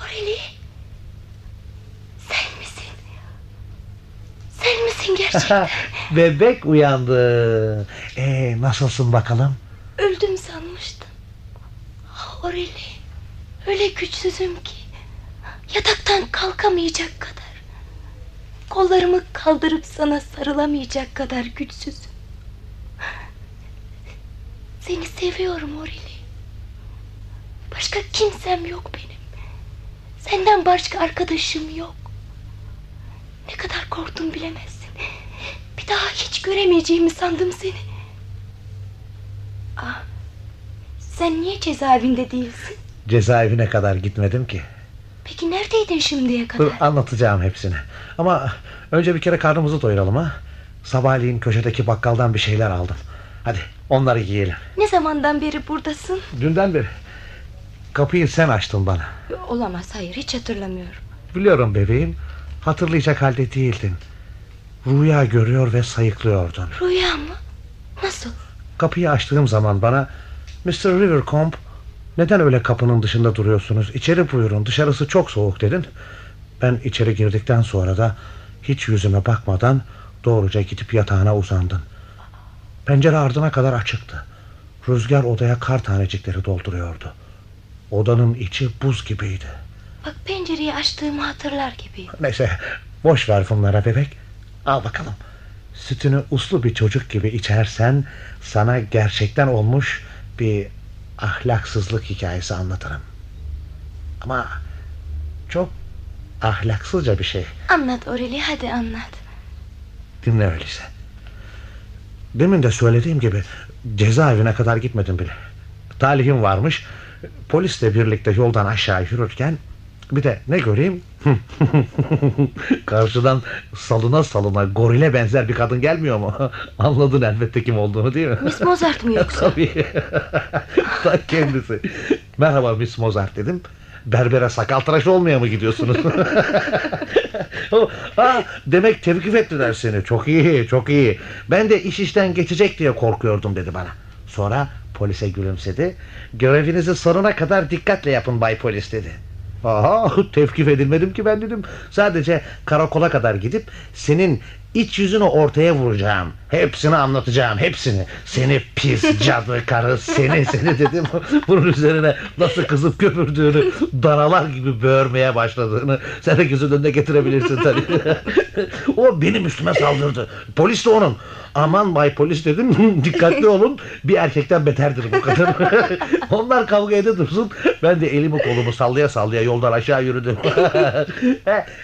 Oreli. Sen misin? Sen misin gerçekten? Bebek uyandı. Ee, nasılsın bakalım? Öldüm sanmıştım. Ah, Oreli. Öyle güçsüzüm ki. Yataktan kalkamayacak kadar. Kollarımı kaldırıp sana sarılamayacak kadar güçsüzüm. Seni seviyorum Oreli. Başka kimsem yok benim. Senden başka arkadaşım yok. Ne kadar korktum bilemezsin. Bir daha hiç göremeyeceğimi sandım seni. Ah, sen niye cezaevinde değilsin? Cezaevine kadar gitmedim ki. Peki neredeydin şimdiye kadar? Dur anlatacağım hepsini. Ama önce bir kere karnımızı doyuralım ha. Sabahleyin köşedeki bakkaldan bir şeyler aldım. Hadi onları yiyelim. Ne zamandan beri buradasın? Dünden beri. Kapıyı sen açtın bana. Olamaz hayır hiç hatırlamıyorum. Biliyorum bebeğim. Hatırlayacak halde değildin. Rüya görüyor ve sayıklıyordun. Rüya mı? Nasıl? Kapıyı açtığım zaman bana Mr. Rivercombe neden öyle kapının dışında duruyorsunuz? İçeri buyurun dışarısı çok soğuk dedin. Ben içeri girdikten sonra da hiç yüzüme bakmadan doğruca gidip yatağına uzandın. Pencere ardına kadar açıktı. Rüzgar odaya kar tanecikleri dolduruyordu. Odanın içi buz gibiydi. Bak pencereyi açtığımı hatırlar gibiyim. Neyse boş ver bunlara bebek. Al bakalım. Sütünü uslu bir çocuk gibi içersen sana gerçekten olmuş bir ahlaksızlık hikayesi anlatırım. Ama çok ahlaksızca bir şey. Anlat Oreli hadi anlat. Dinle öyleyse. Demin de söylediğim gibi cezaevine kadar gitmedim bile. Talihim varmış. Polisle birlikte yoldan aşağı yürürken bir de ne göreyim? Karşıdan salına salına gorile benzer bir kadın gelmiyor mu? Anladın elbette kim olduğunu değil mi? Miss Mozart mı yoksa? Tabii. Ta kendisi. Merhaba Miss Mozart dedim. Berbere sakal tıraş olmaya mı gidiyorsunuz? ha, demek tevkif ettiler seni. Çok iyi, çok iyi. Ben de iş işten geçecek diye korkuyordum dedi bana. Sonra polise gülümsedi. Görevinizi sonuna kadar dikkatle yapın Bay Polis dedi. Aha, tevkif edilmedim ki ben dedim. Sadece karakola kadar gidip senin iç yüzünü ortaya vuracağım. Hepsini anlatacağım, hepsini. Seni pis cadı karı, seni seni dedim. Bunun üzerine nasıl kızıp köpürdüğünü, danalar gibi böğürmeye başladığını sen de gözün önüne getirebilirsin tabii. o benim üstüme saldırdı. Polis de onun. Aman bay polis dedim, dikkatli olun. Bir erkekten beterdir bu kadın. Onlar kavga ede dursun. Ben de elimi kolumu sallaya sallaya yoldan aşağı yürüdüm.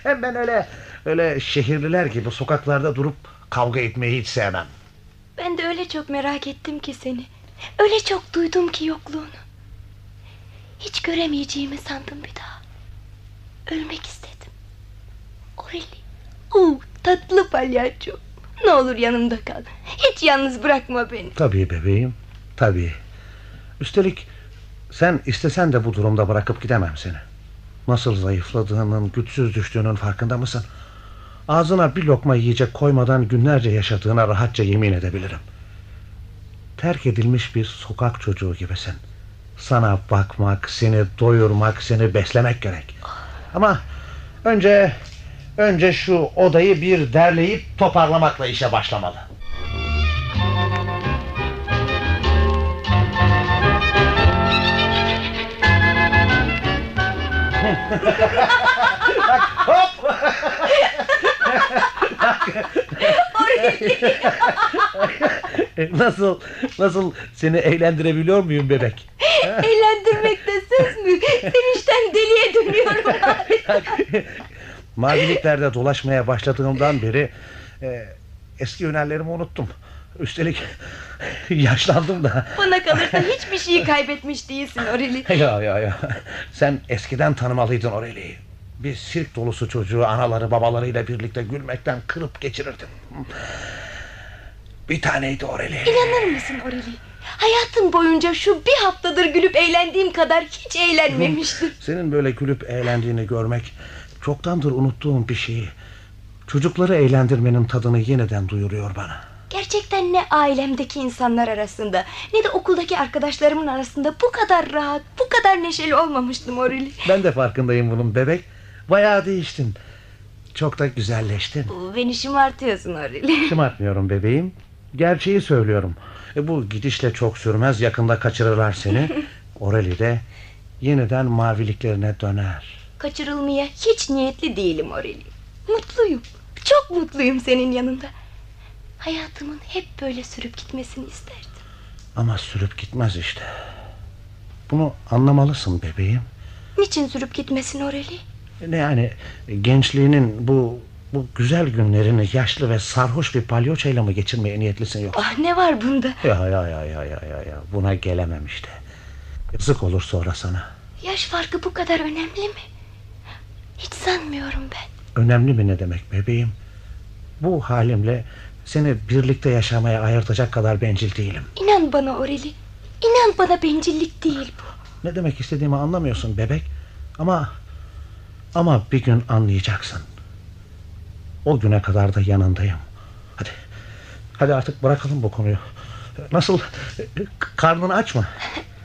Hem ben öyle öyle şehirliler gibi sokaklarda durup kavga etmeyi hiç sevmem. Ben de öyle çok merak ettim ki seni. Öyle çok duydum ki yokluğunu. Hiç göremeyeceğimi sandım bir daha. Ölmek istedim. Oreli. Oo, tatlı palyaço. Ne olur yanımda kal. Hiç yalnız bırakma beni. Tabii bebeğim. Tabii. Üstelik sen istesen de bu durumda bırakıp gidemem seni. Nasıl zayıfladığının, güçsüz düştüğünün farkında mısın? Ağzına bir lokma yiyecek koymadan günlerce yaşadığına rahatça yemin edebilirim. Terk edilmiş bir sokak çocuğu gibisin. Sana bakmak, seni doyurmak, seni beslemek gerek. Ama önce önce şu odayı bir derleyip toparlamakla işe başlamalı. nasıl nasıl seni eğlendirebiliyor muyum bebek? Eğlendirmekte söz mü? Sevinçten deliye dönüyorum. Maviliklerde dolaşmaya başladığımdan beri e, eski hünerlerimi unuttum. Üstelik yaşlandım da. Bana kalırsa hiçbir şeyi kaybetmiş değilsin Oreli. Ya ya ya. Sen eskiden tanımalıydın Aurelia'yı. Bir sirk dolusu çocuğu anaları babalarıyla birlikte gülmekten kırıp geçirirdim. Bir taneydi Aureli. İnanır mısın Oreli? Hayatım boyunca şu bir haftadır gülüp eğlendiğim kadar hiç eğlenmemiştim. Senin böyle gülüp eğlendiğini görmek çoktandır unuttuğum bir şey. Çocukları eğlendirmenin tadını yeniden duyuruyor bana. Gerçekten ne ailemdeki insanlar arasında ne de okuldaki arkadaşlarımın arasında bu kadar rahat, bu kadar neşeli olmamıştım Orili. Ben de farkındayım bunun bebek. Bayağı değiştin. Çok da güzelleştin. Beni şımartıyorsun Orili. Şımartmıyorum bebeğim. Gerçeği söylüyorum. E, bu gidişle çok sürmez. Yakında kaçırırlar seni. Oreli de yeniden maviliklerine döner. Kaçırılmaya hiç niyetli değilim Oreli. Mutluyum. Çok mutluyum senin yanında. Hayatımın hep böyle sürüp gitmesini isterdim. Ama sürüp gitmez işte. Bunu anlamalısın bebeğim. Niçin sürüp gitmesin Oreli? Ne yani gençliğinin bu bu güzel günlerini yaşlı ve sarhoş bir palyoçayla mı geçirmeye niyetlisin yok? Ah ne var bunda? Ya ya ya ya ya ya ya buna gelemem işte. Yazık olur sonra sana. Yaş farkı bu kadar önemli mi? Hiç sanmıyorum ben. Önemli mi ne demek bebeğim? Bu halimle seni birlikte yaşamaya ayırtacak kadar bencil değilim. İnan bana Oreli. İnan bana bencillik değil bu. Ne demek istediğimi anlamıyorsun bebek. Ama ama bir gün anlayacaksın. O güne kadar da yanındayım. Hadi. Hadi artık bırakalım bu konuyu. Nasıl? Karnını aç mı?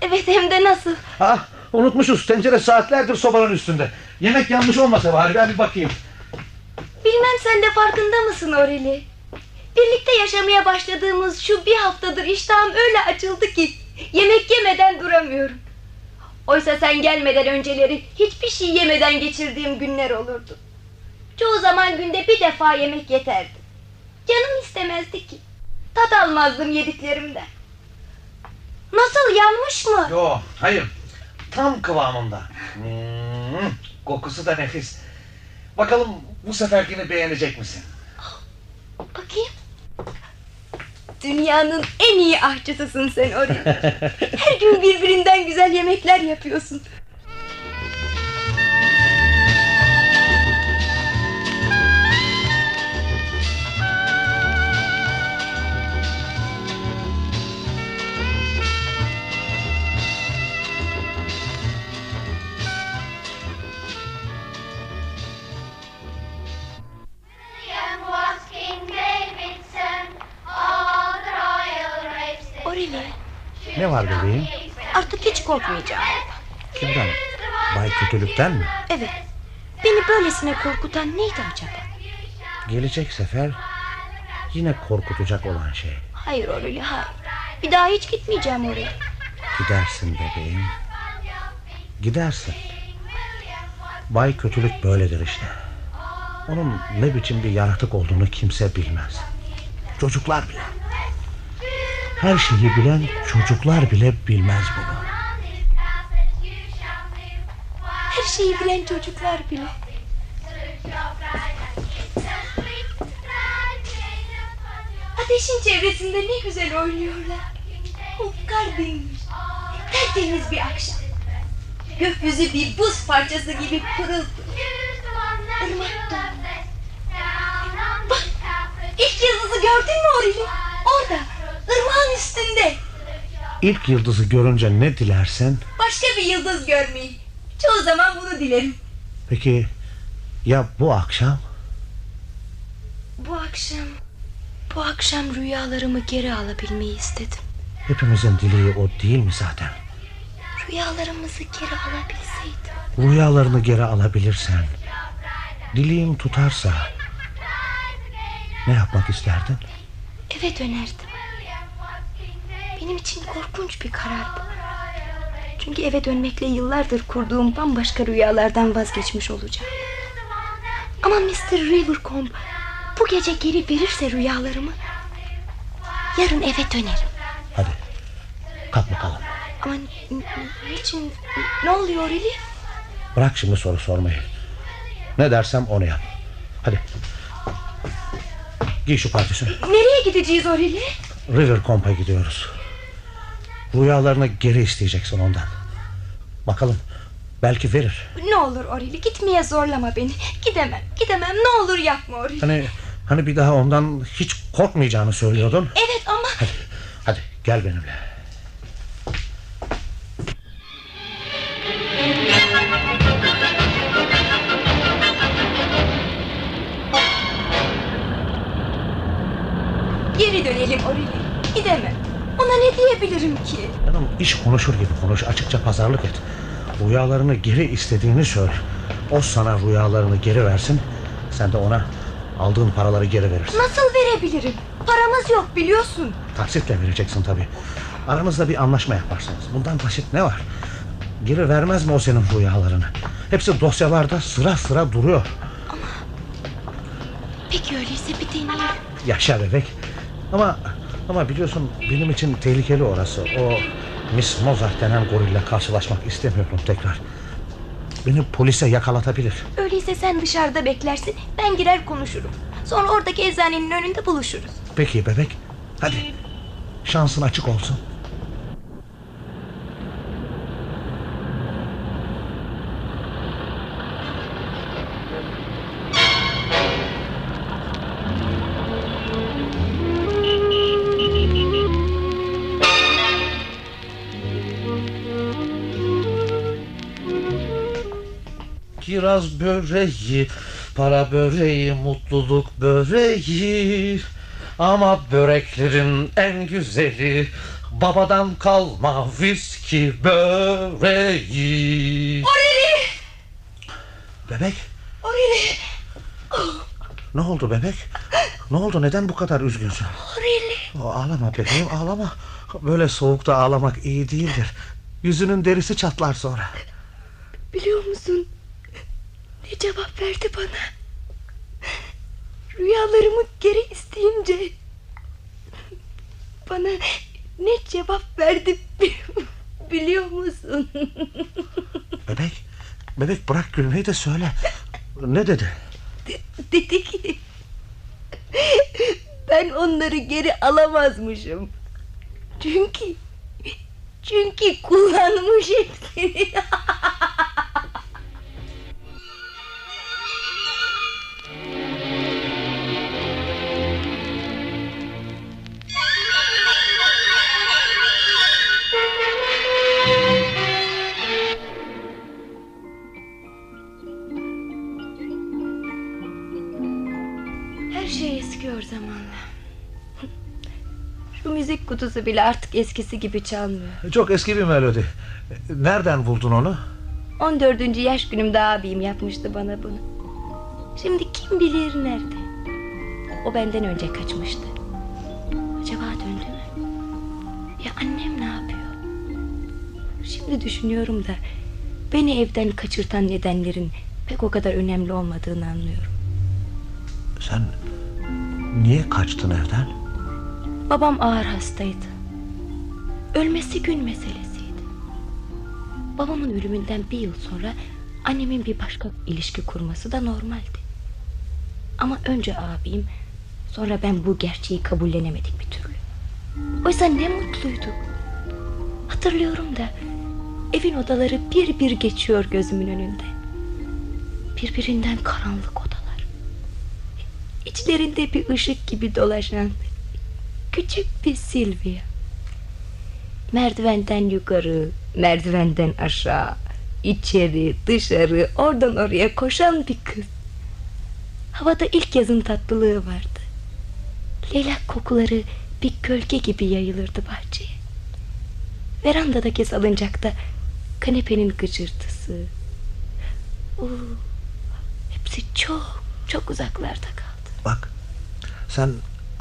Evet hem de nasıl? Ah unutmuşuz. Tencere saatlerdir sobanın üstünde. Yemek yanmış olmasa bari ben bir bakayım. Bilmem sen de farkında mısın Oreli? Birlikte yaşamaya başladığımız şu bir haftadır iştahım öyle açıldı ki yemek yemeden duramıyorum. Oysa sen gelmeden önceleri hiçbir şey yemeden geçirdiğim günler olurdu. Çoğu zaman günde bir defa yemek yeterdi. Canım istemezdi ki. Tat almazdım yediklerimden. Nasıl yanmış mı? Yo hayır. Tam kıvamında. Hmm, kokusu da nefis. Bakalım bu seferkini beğenecek misin? Bakayım. Dünyanın en iyi aşçısısın sen Oreli. Her gün birbirinden güzel yemekler yapıyorsun. Var bebeğim? artık hiç korkmayacağım. Kimden? Bay Kötülük'ten mi? Evet. Beni böylesine korkutan neydi acaba? Gelecek sefer yine korkutacak olan şey. Hayır Oreli hayır. Bir daha hiç gitmeyeceğim oraya. Gidersin bebeğim. Gidersin. Bay Kötülük böyledir işte. Onun ne biçim bir yaratık olduğunu kimse bilmez. Çocuklar bile. Her şeyi bilen çocuklar bile bilmez bunu. Her şeyi bilen çocuklar bile. Ateşin çevresinde ne güzel oynuyorlar. Of kar dinmiş. Tertemiz bir akşam. Gökyüzü bir buz parçası gibi pırıl pırıl. Irmak. Bak ilk yıldızı gördün mü Orili? Orada ırmağın üstünde. İlk yıldızı görünce ne dilersin? Başka bir yıldız görmeyi. Çoğu zaman bunu dilerim. Peki ya bu akşam? Bu akşam... Bu akşam rüyalarımı geri alabilmeyi istedim. Hepimizin dileği o değil mi zaten? Rüyalarımızı geri alabilseydim. Rüyalarını geri alabilirsen, dileğin tutarsa ne yapmak isterdin? Eve dönerdim. Benim için korkunç bir karar bu. Çünkü eve dönmekle yıllardır kurduğum bambaşka rüyalardan vazgeçmiş olacağım. Ama Mr. Rivercombe bu gece geri verirse rüyalarımı... ...yarın eve dönerim. Hadi kalk bakalım. Ama niçin... Ne oluyor Eli? Bırak şimdi soru sormayı. Ne dersem onu yap. Hadi. Giy şu parçasını. Nereye gideceğiz Oreli? River Comp'a gidiyoruz. Rüyalarını geri isteyeceksin ondan. Bakalım belki verir. Ne olur Oreli gitmeye zorlama beni. Gidemem gidemem ne olur yapma Oreli. Hani hani bir daha ondan hiç korkmayacağını söylüyordun. Evet ama Hadi gel benimle. İş konuşur gibi konuş. Açıkça pazarlık et. Rüyalarını geri istediğini söyle. O sana rüyalarını geri versin. Sen de ona aldığın paraları geri verirsin. Nasıl verebilirim? Paramız yok biliyorsun. Taksitle vereceksin tabii. Aranızda bir anlaşma yaparsınız. Bundan basit ne var? Geri vermez mi o senin rüyalarını? Hepsi dosyalarda sıra sıra duruyor. Peki öyleyse bir deneyelim. Yaşa bebek. Ama ama biliyorsun benim için tehlikeli orası. O Miss Mozart denen gorille karşılaşmak istemiyorum tekrar. Beni polise yakalatabilir. Öyleyse sen dışarıda beklersin. Ben girer konuşurum. Sonra oradaki eczanenin önünde buluşuruz. Peki bebek. Hadi. Şansın açık olsun. Kiraz böreği, para böreği, mutluluk böreği. Ama böreklerin en güzeli babadan kalma viski böreği. Oreli! Bebek Oreli! ne oldu bebek? Ne oldu neden bu kadar üzgünsün? Oreli! Ağlama bebeğim ağlama. Böyle soğukta ağlamak iyi değildir. Yüzünün derisi çatlar sonra. Biliyor musun? Ne cevap verdi bana? Rüyalarımı geri isteyince bana ne cevap verdi biliyor musun? Bebek, bebek bırak gülmeyi de söyle. Ne dedi? Dedi ki ben onları geri alamazmışım. Çünkü çünkü kullanmış hepsini. müzik kutusu bile artık eskisi gibi çalmıyor. Çok eski bir melodi. Nereden buldun onu? 14. yaş günümde abim yapmıştı bana bunu. Şimdi kim bilir nerede? O benden önce kaçmıştı. Acaba döndü mü? Ya annem ne yapıyor? Şimdi düşünüyorum da beni evden kaçırtan nedenlerin pek o kadar önemli olmadığını anlıyorum. Sen niye kaçtın evden? Babam ağır hastaydı. Ölmesi gün meselesiydi. Babamın ölümünden bir yıl sonra annemin bir başka ilişki kurması da normaldi. Ama önce abim, sonra ben bu gerçeği kabullenemedik bir türlü. Oysa ne mutluyduk. Hatırlıyorum da evin odaları bir bir geçiyor gözümün önünde. Birbirinden karanlık odalar. İçlerinde bir ışık gibi dolaşan küçük bir Silvia. Merdivenden yukarı, merdivenden aşağı, içeri, dışarı, oradan oraya koşan bir kız. Havada ilk yazın tatlılığı vardı. Leylak kokuları bir gölge gibi yayılırdı bahçeye. Verandadaki salıncakta kanepenin gıcırtısı. Oo, hepsi çok çok uzaklarda kaldı. Bak sen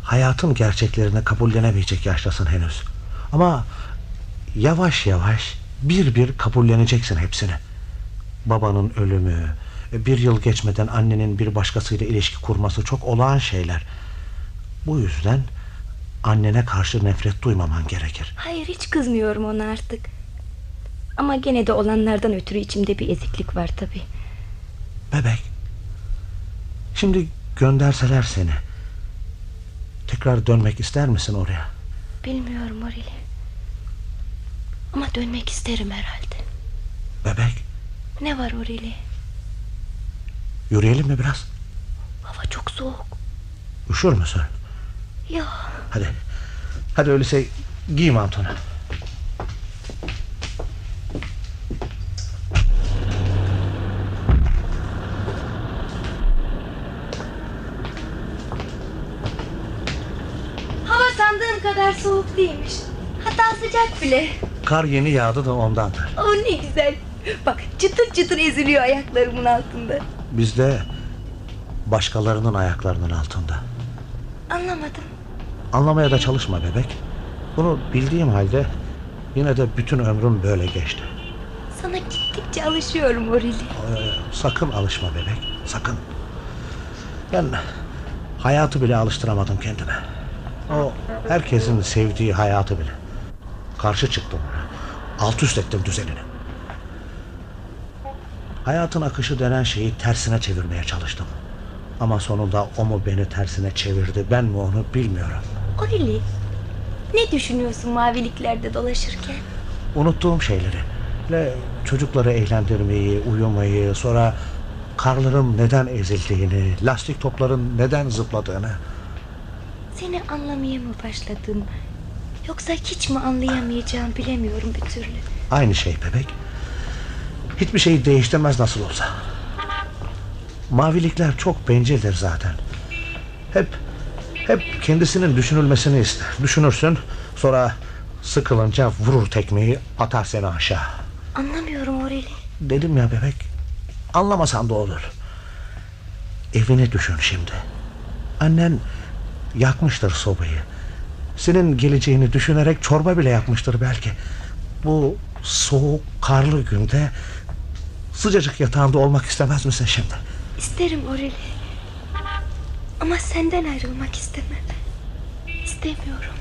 hayatın gerçeklerini kabullenemeyecek yaştasın henüz. Ama yavaş yavaş bir bir kabulleneceksin hepsini. Babanın ölümü, bir yıl geçmeden annenin bir başkasıyla ilişki kurması çok olağan şeyler. Bu yüzden annene karşı nefret duymaman gerekir. Hayır hiç kızmıyorum ona artık. Ama gene de olanlardan ötürü içimde bir eziklik var tabii. Bebek. Şimdi gönderseler seni. Tekrar dönmek ister misin oraya? Bilmiyorum Orili. Ama dönmek isterim herhalde. Bebek, Ne var Orili? yürüyelim mi biraz? Hava çok soğuk. Üşür müsün? Ya Hadi. Hadi öyleyse giy mantonu. Değilmiş. Hatta sıcak bile. Kar yeni yağdı da ondandır. Oh ne güzel. Bak çıtır çıtır eziliyor ayaklarımın altında. Biz de başkalarının ayaklarının altında. Anlamadım. Anlamaya da çalışma bebek. Bunu bildiğim halde yine de bütün ömrüm böyle geçti. Sana gittikçe alışıyorum Orili. Ee, sakın alışma bebek. Sakın. Ben hayatı bile alıştıramadım kendime. O herkesin sevdiği hayatı bile. Karşı çıktım ona. Alt üst ettim düzenini. Hayatın akışı denen şeyi tersine çevirmeye çalıştım. Ama sonunda o mu beni tersine çevirdi ben mi onu bilmiyorum. Orili. Ne düşünüyorsun maviliklerde dolaşırken? Unuttuğum şeyleri. Ve çocukları eğlendirmeyi, uyumayı, sonra karların neden ezildiğini, lastik topların neden zıpladığını. Seni anlamaya mı başladım? Yoksa hiç mi anlayamayacağım bilemiyorum bir türlü. Aynı şey bebek. Hiçbir şeyi değiştirmez nasıl olsa. Mavilikler çok bencildir zaten. Hep hep kendisinin düşünülmesini ister. Düşünürsün sonra sıkılınca vurur tekmeyi atar seni aşağı. Anlamıyorum Oreli. Dedim ya bebek. Anlamasan da olur. Evini düşün şimdi. Annen yakmıştır sobayı. Senin geleceğini düşünerek çorba bile yapmıştır belki. Bu soğuk karlı günde sıcacık yatağında olmak istemez misin şimdi? İsterim Oreli. Ama senden ayrılmak istemem. İstemiyorum.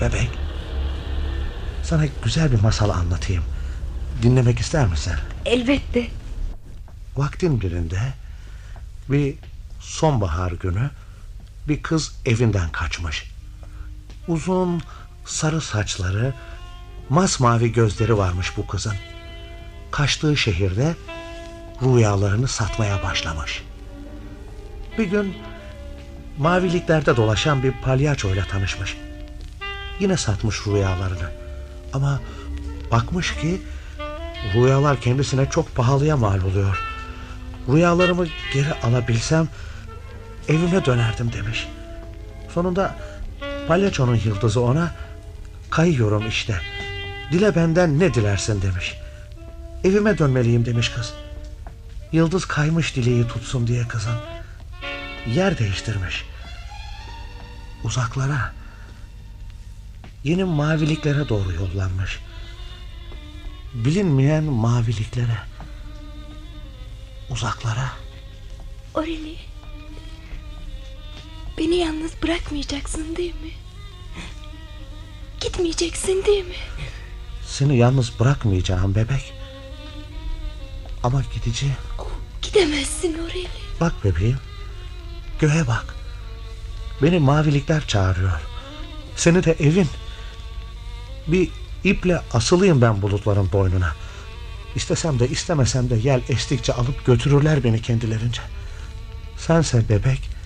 Bebek. Sana güzel bir masal anlatayım. Dinlemek ister misin? Elbette. Vaktin birinde bir sonbahar günü bir kız evinden kaçmış. Uzun sarı saçları, masmavi gözleri varmış bu kızın. Kaçtığı şehirde rüyalarını satmaya başlamış. Bir gün maviliklerde dolaşan bir palyaçoyla tanışmış. Yine satmış rüyalarını. Ama bakmış ki rüyalar kendisine çok pahalıya mal oluyor. Rüyalarımı geri alabilsem evime dönerdim demiş. Sonunda palyaçonun yıldızı ona kayıyorum işte. Dile benden ne dilersin demiş. Evime dönmeliyim demiş kız. Yıldız kaymış dileği tutsun diye kızın. Yer değiştirmiş. Uzaklara. Yeni maviliklere doğru yollanmış. Bilinmeyen maviliklere. Uzaklara. Oreli. Beni yalnız bırakmayacaksın değil mi? Gitmeyeceksin değil mi? Seni yalnız bırakmayacağım bebek. Ama gideceğim. Gidemezsin Oreli. Bak bebeğim. Göğe bak. Beni mavilikler çağırıyor. Seni de evin. Bir iple asılıyım ben bulutların boynuna. İstesem de istemesem de yel estikçe alıp götürürler beni kendilerince. Sense bebek.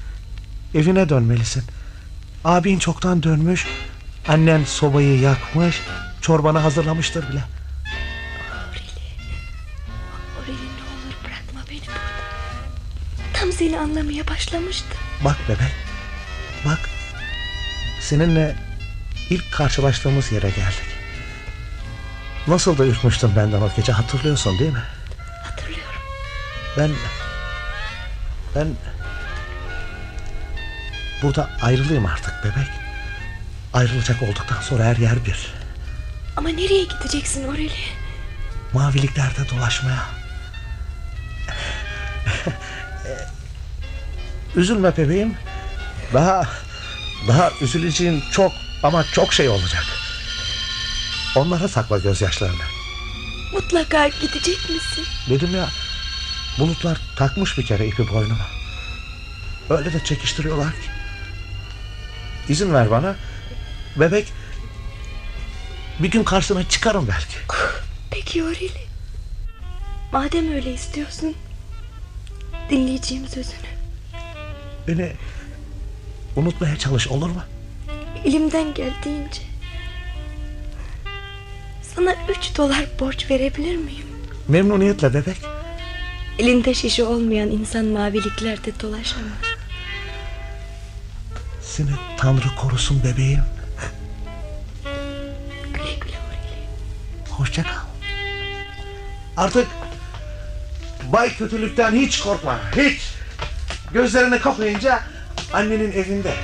Evine dönmelisin. Abin çoktan dönmüş. Annen sobayı yakmış. Çorbanı hazırlamıştır bile. Oreli ne olur bırakma beni burada. Tam seni anlamaya başlamıştım. Bak bebek. Bak. Seninle ilk karşılaştığımız yere geldik. Nasıl da ürkmüştün benden o gece hatırlıyorsun değil mi? Hatırlıyorum. Ben... Ben... Burada ayrılayım artık bebek. Ayrılacak olduktan sonra her yer bir. Ama nereye gideceksin Oreli? Maviliklerde dolaşmaya. Üzülme bebeğim. Daha daha üzüleceğin çok ama çok şey olacak. Onlara sakla gözyaşlarını. Mutlaka gidecek misin? Dedim ya bulutlar takmış bir kere ipi boynuma. Öyle de çekiştiriyorlar ki. İzin ver bana. Bebek bir gün karşısına çıkarım belki. Peki Oreli. Madem öyle istiyorsun. Dinleyeceğim sözünü. Beni unutmaya çalış olur mu? Elimden geldiğince. Sana üç dolar borç verebilir miyim? Memnuniyetle bebek. Elinde şişi olmayan insan maviliklerde dolaşamaz. Seni Tanrı korusun bebeğim. Güle güle Oreli. Hoşça kal. Artık Bay Kötülük'ten hiç korkma. Hiç. Gözlerini kapayınca annenin evinde.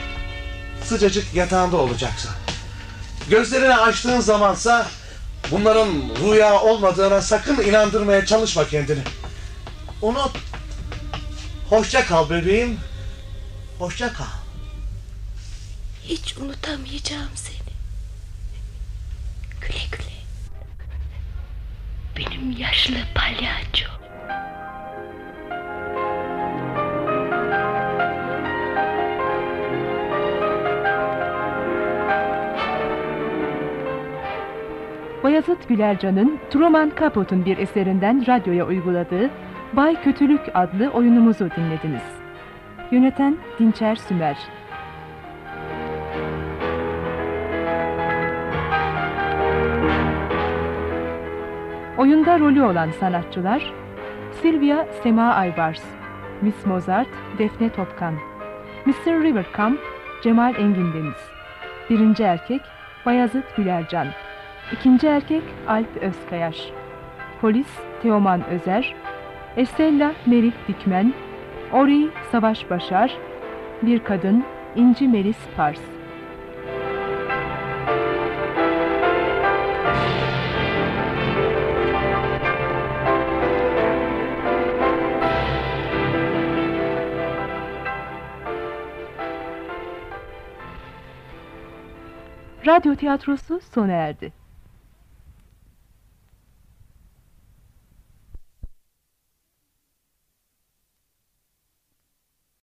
Sıcacık yatağında olacaksın. Gözlerini açtığın zamansa bunların rüya olmadığına sakın inandırmaya çalışma kendini. Unut. Hoşça kal bebeğim. Hoşça kal. Hiç unutamayacağım seni. Güle güle. Benim yaşlı palyaço. Bayazıt Gülercan'ın Truman Capote'un bir eserinden radyoya uyguladığı Bay Kötülük adlı oyunumuzu dinlediniz. Yöneten Dinçer Sümer Oyunda rolü olan sanatçılar Sylvia Sema Aybars, Miss Mozart Defne Topkan, Mr. Rivercamp Cemal Engin Deniz, Birinci erkek Bayazıt Gülercan, İkinci erkek Alp Özkayaş, Polis Teoman Özer, Estella Merih Dikmen, Ori Savaş Başar, Bir Kadın İnci Melis Pars. Radyo tiyatrosu sona erdi.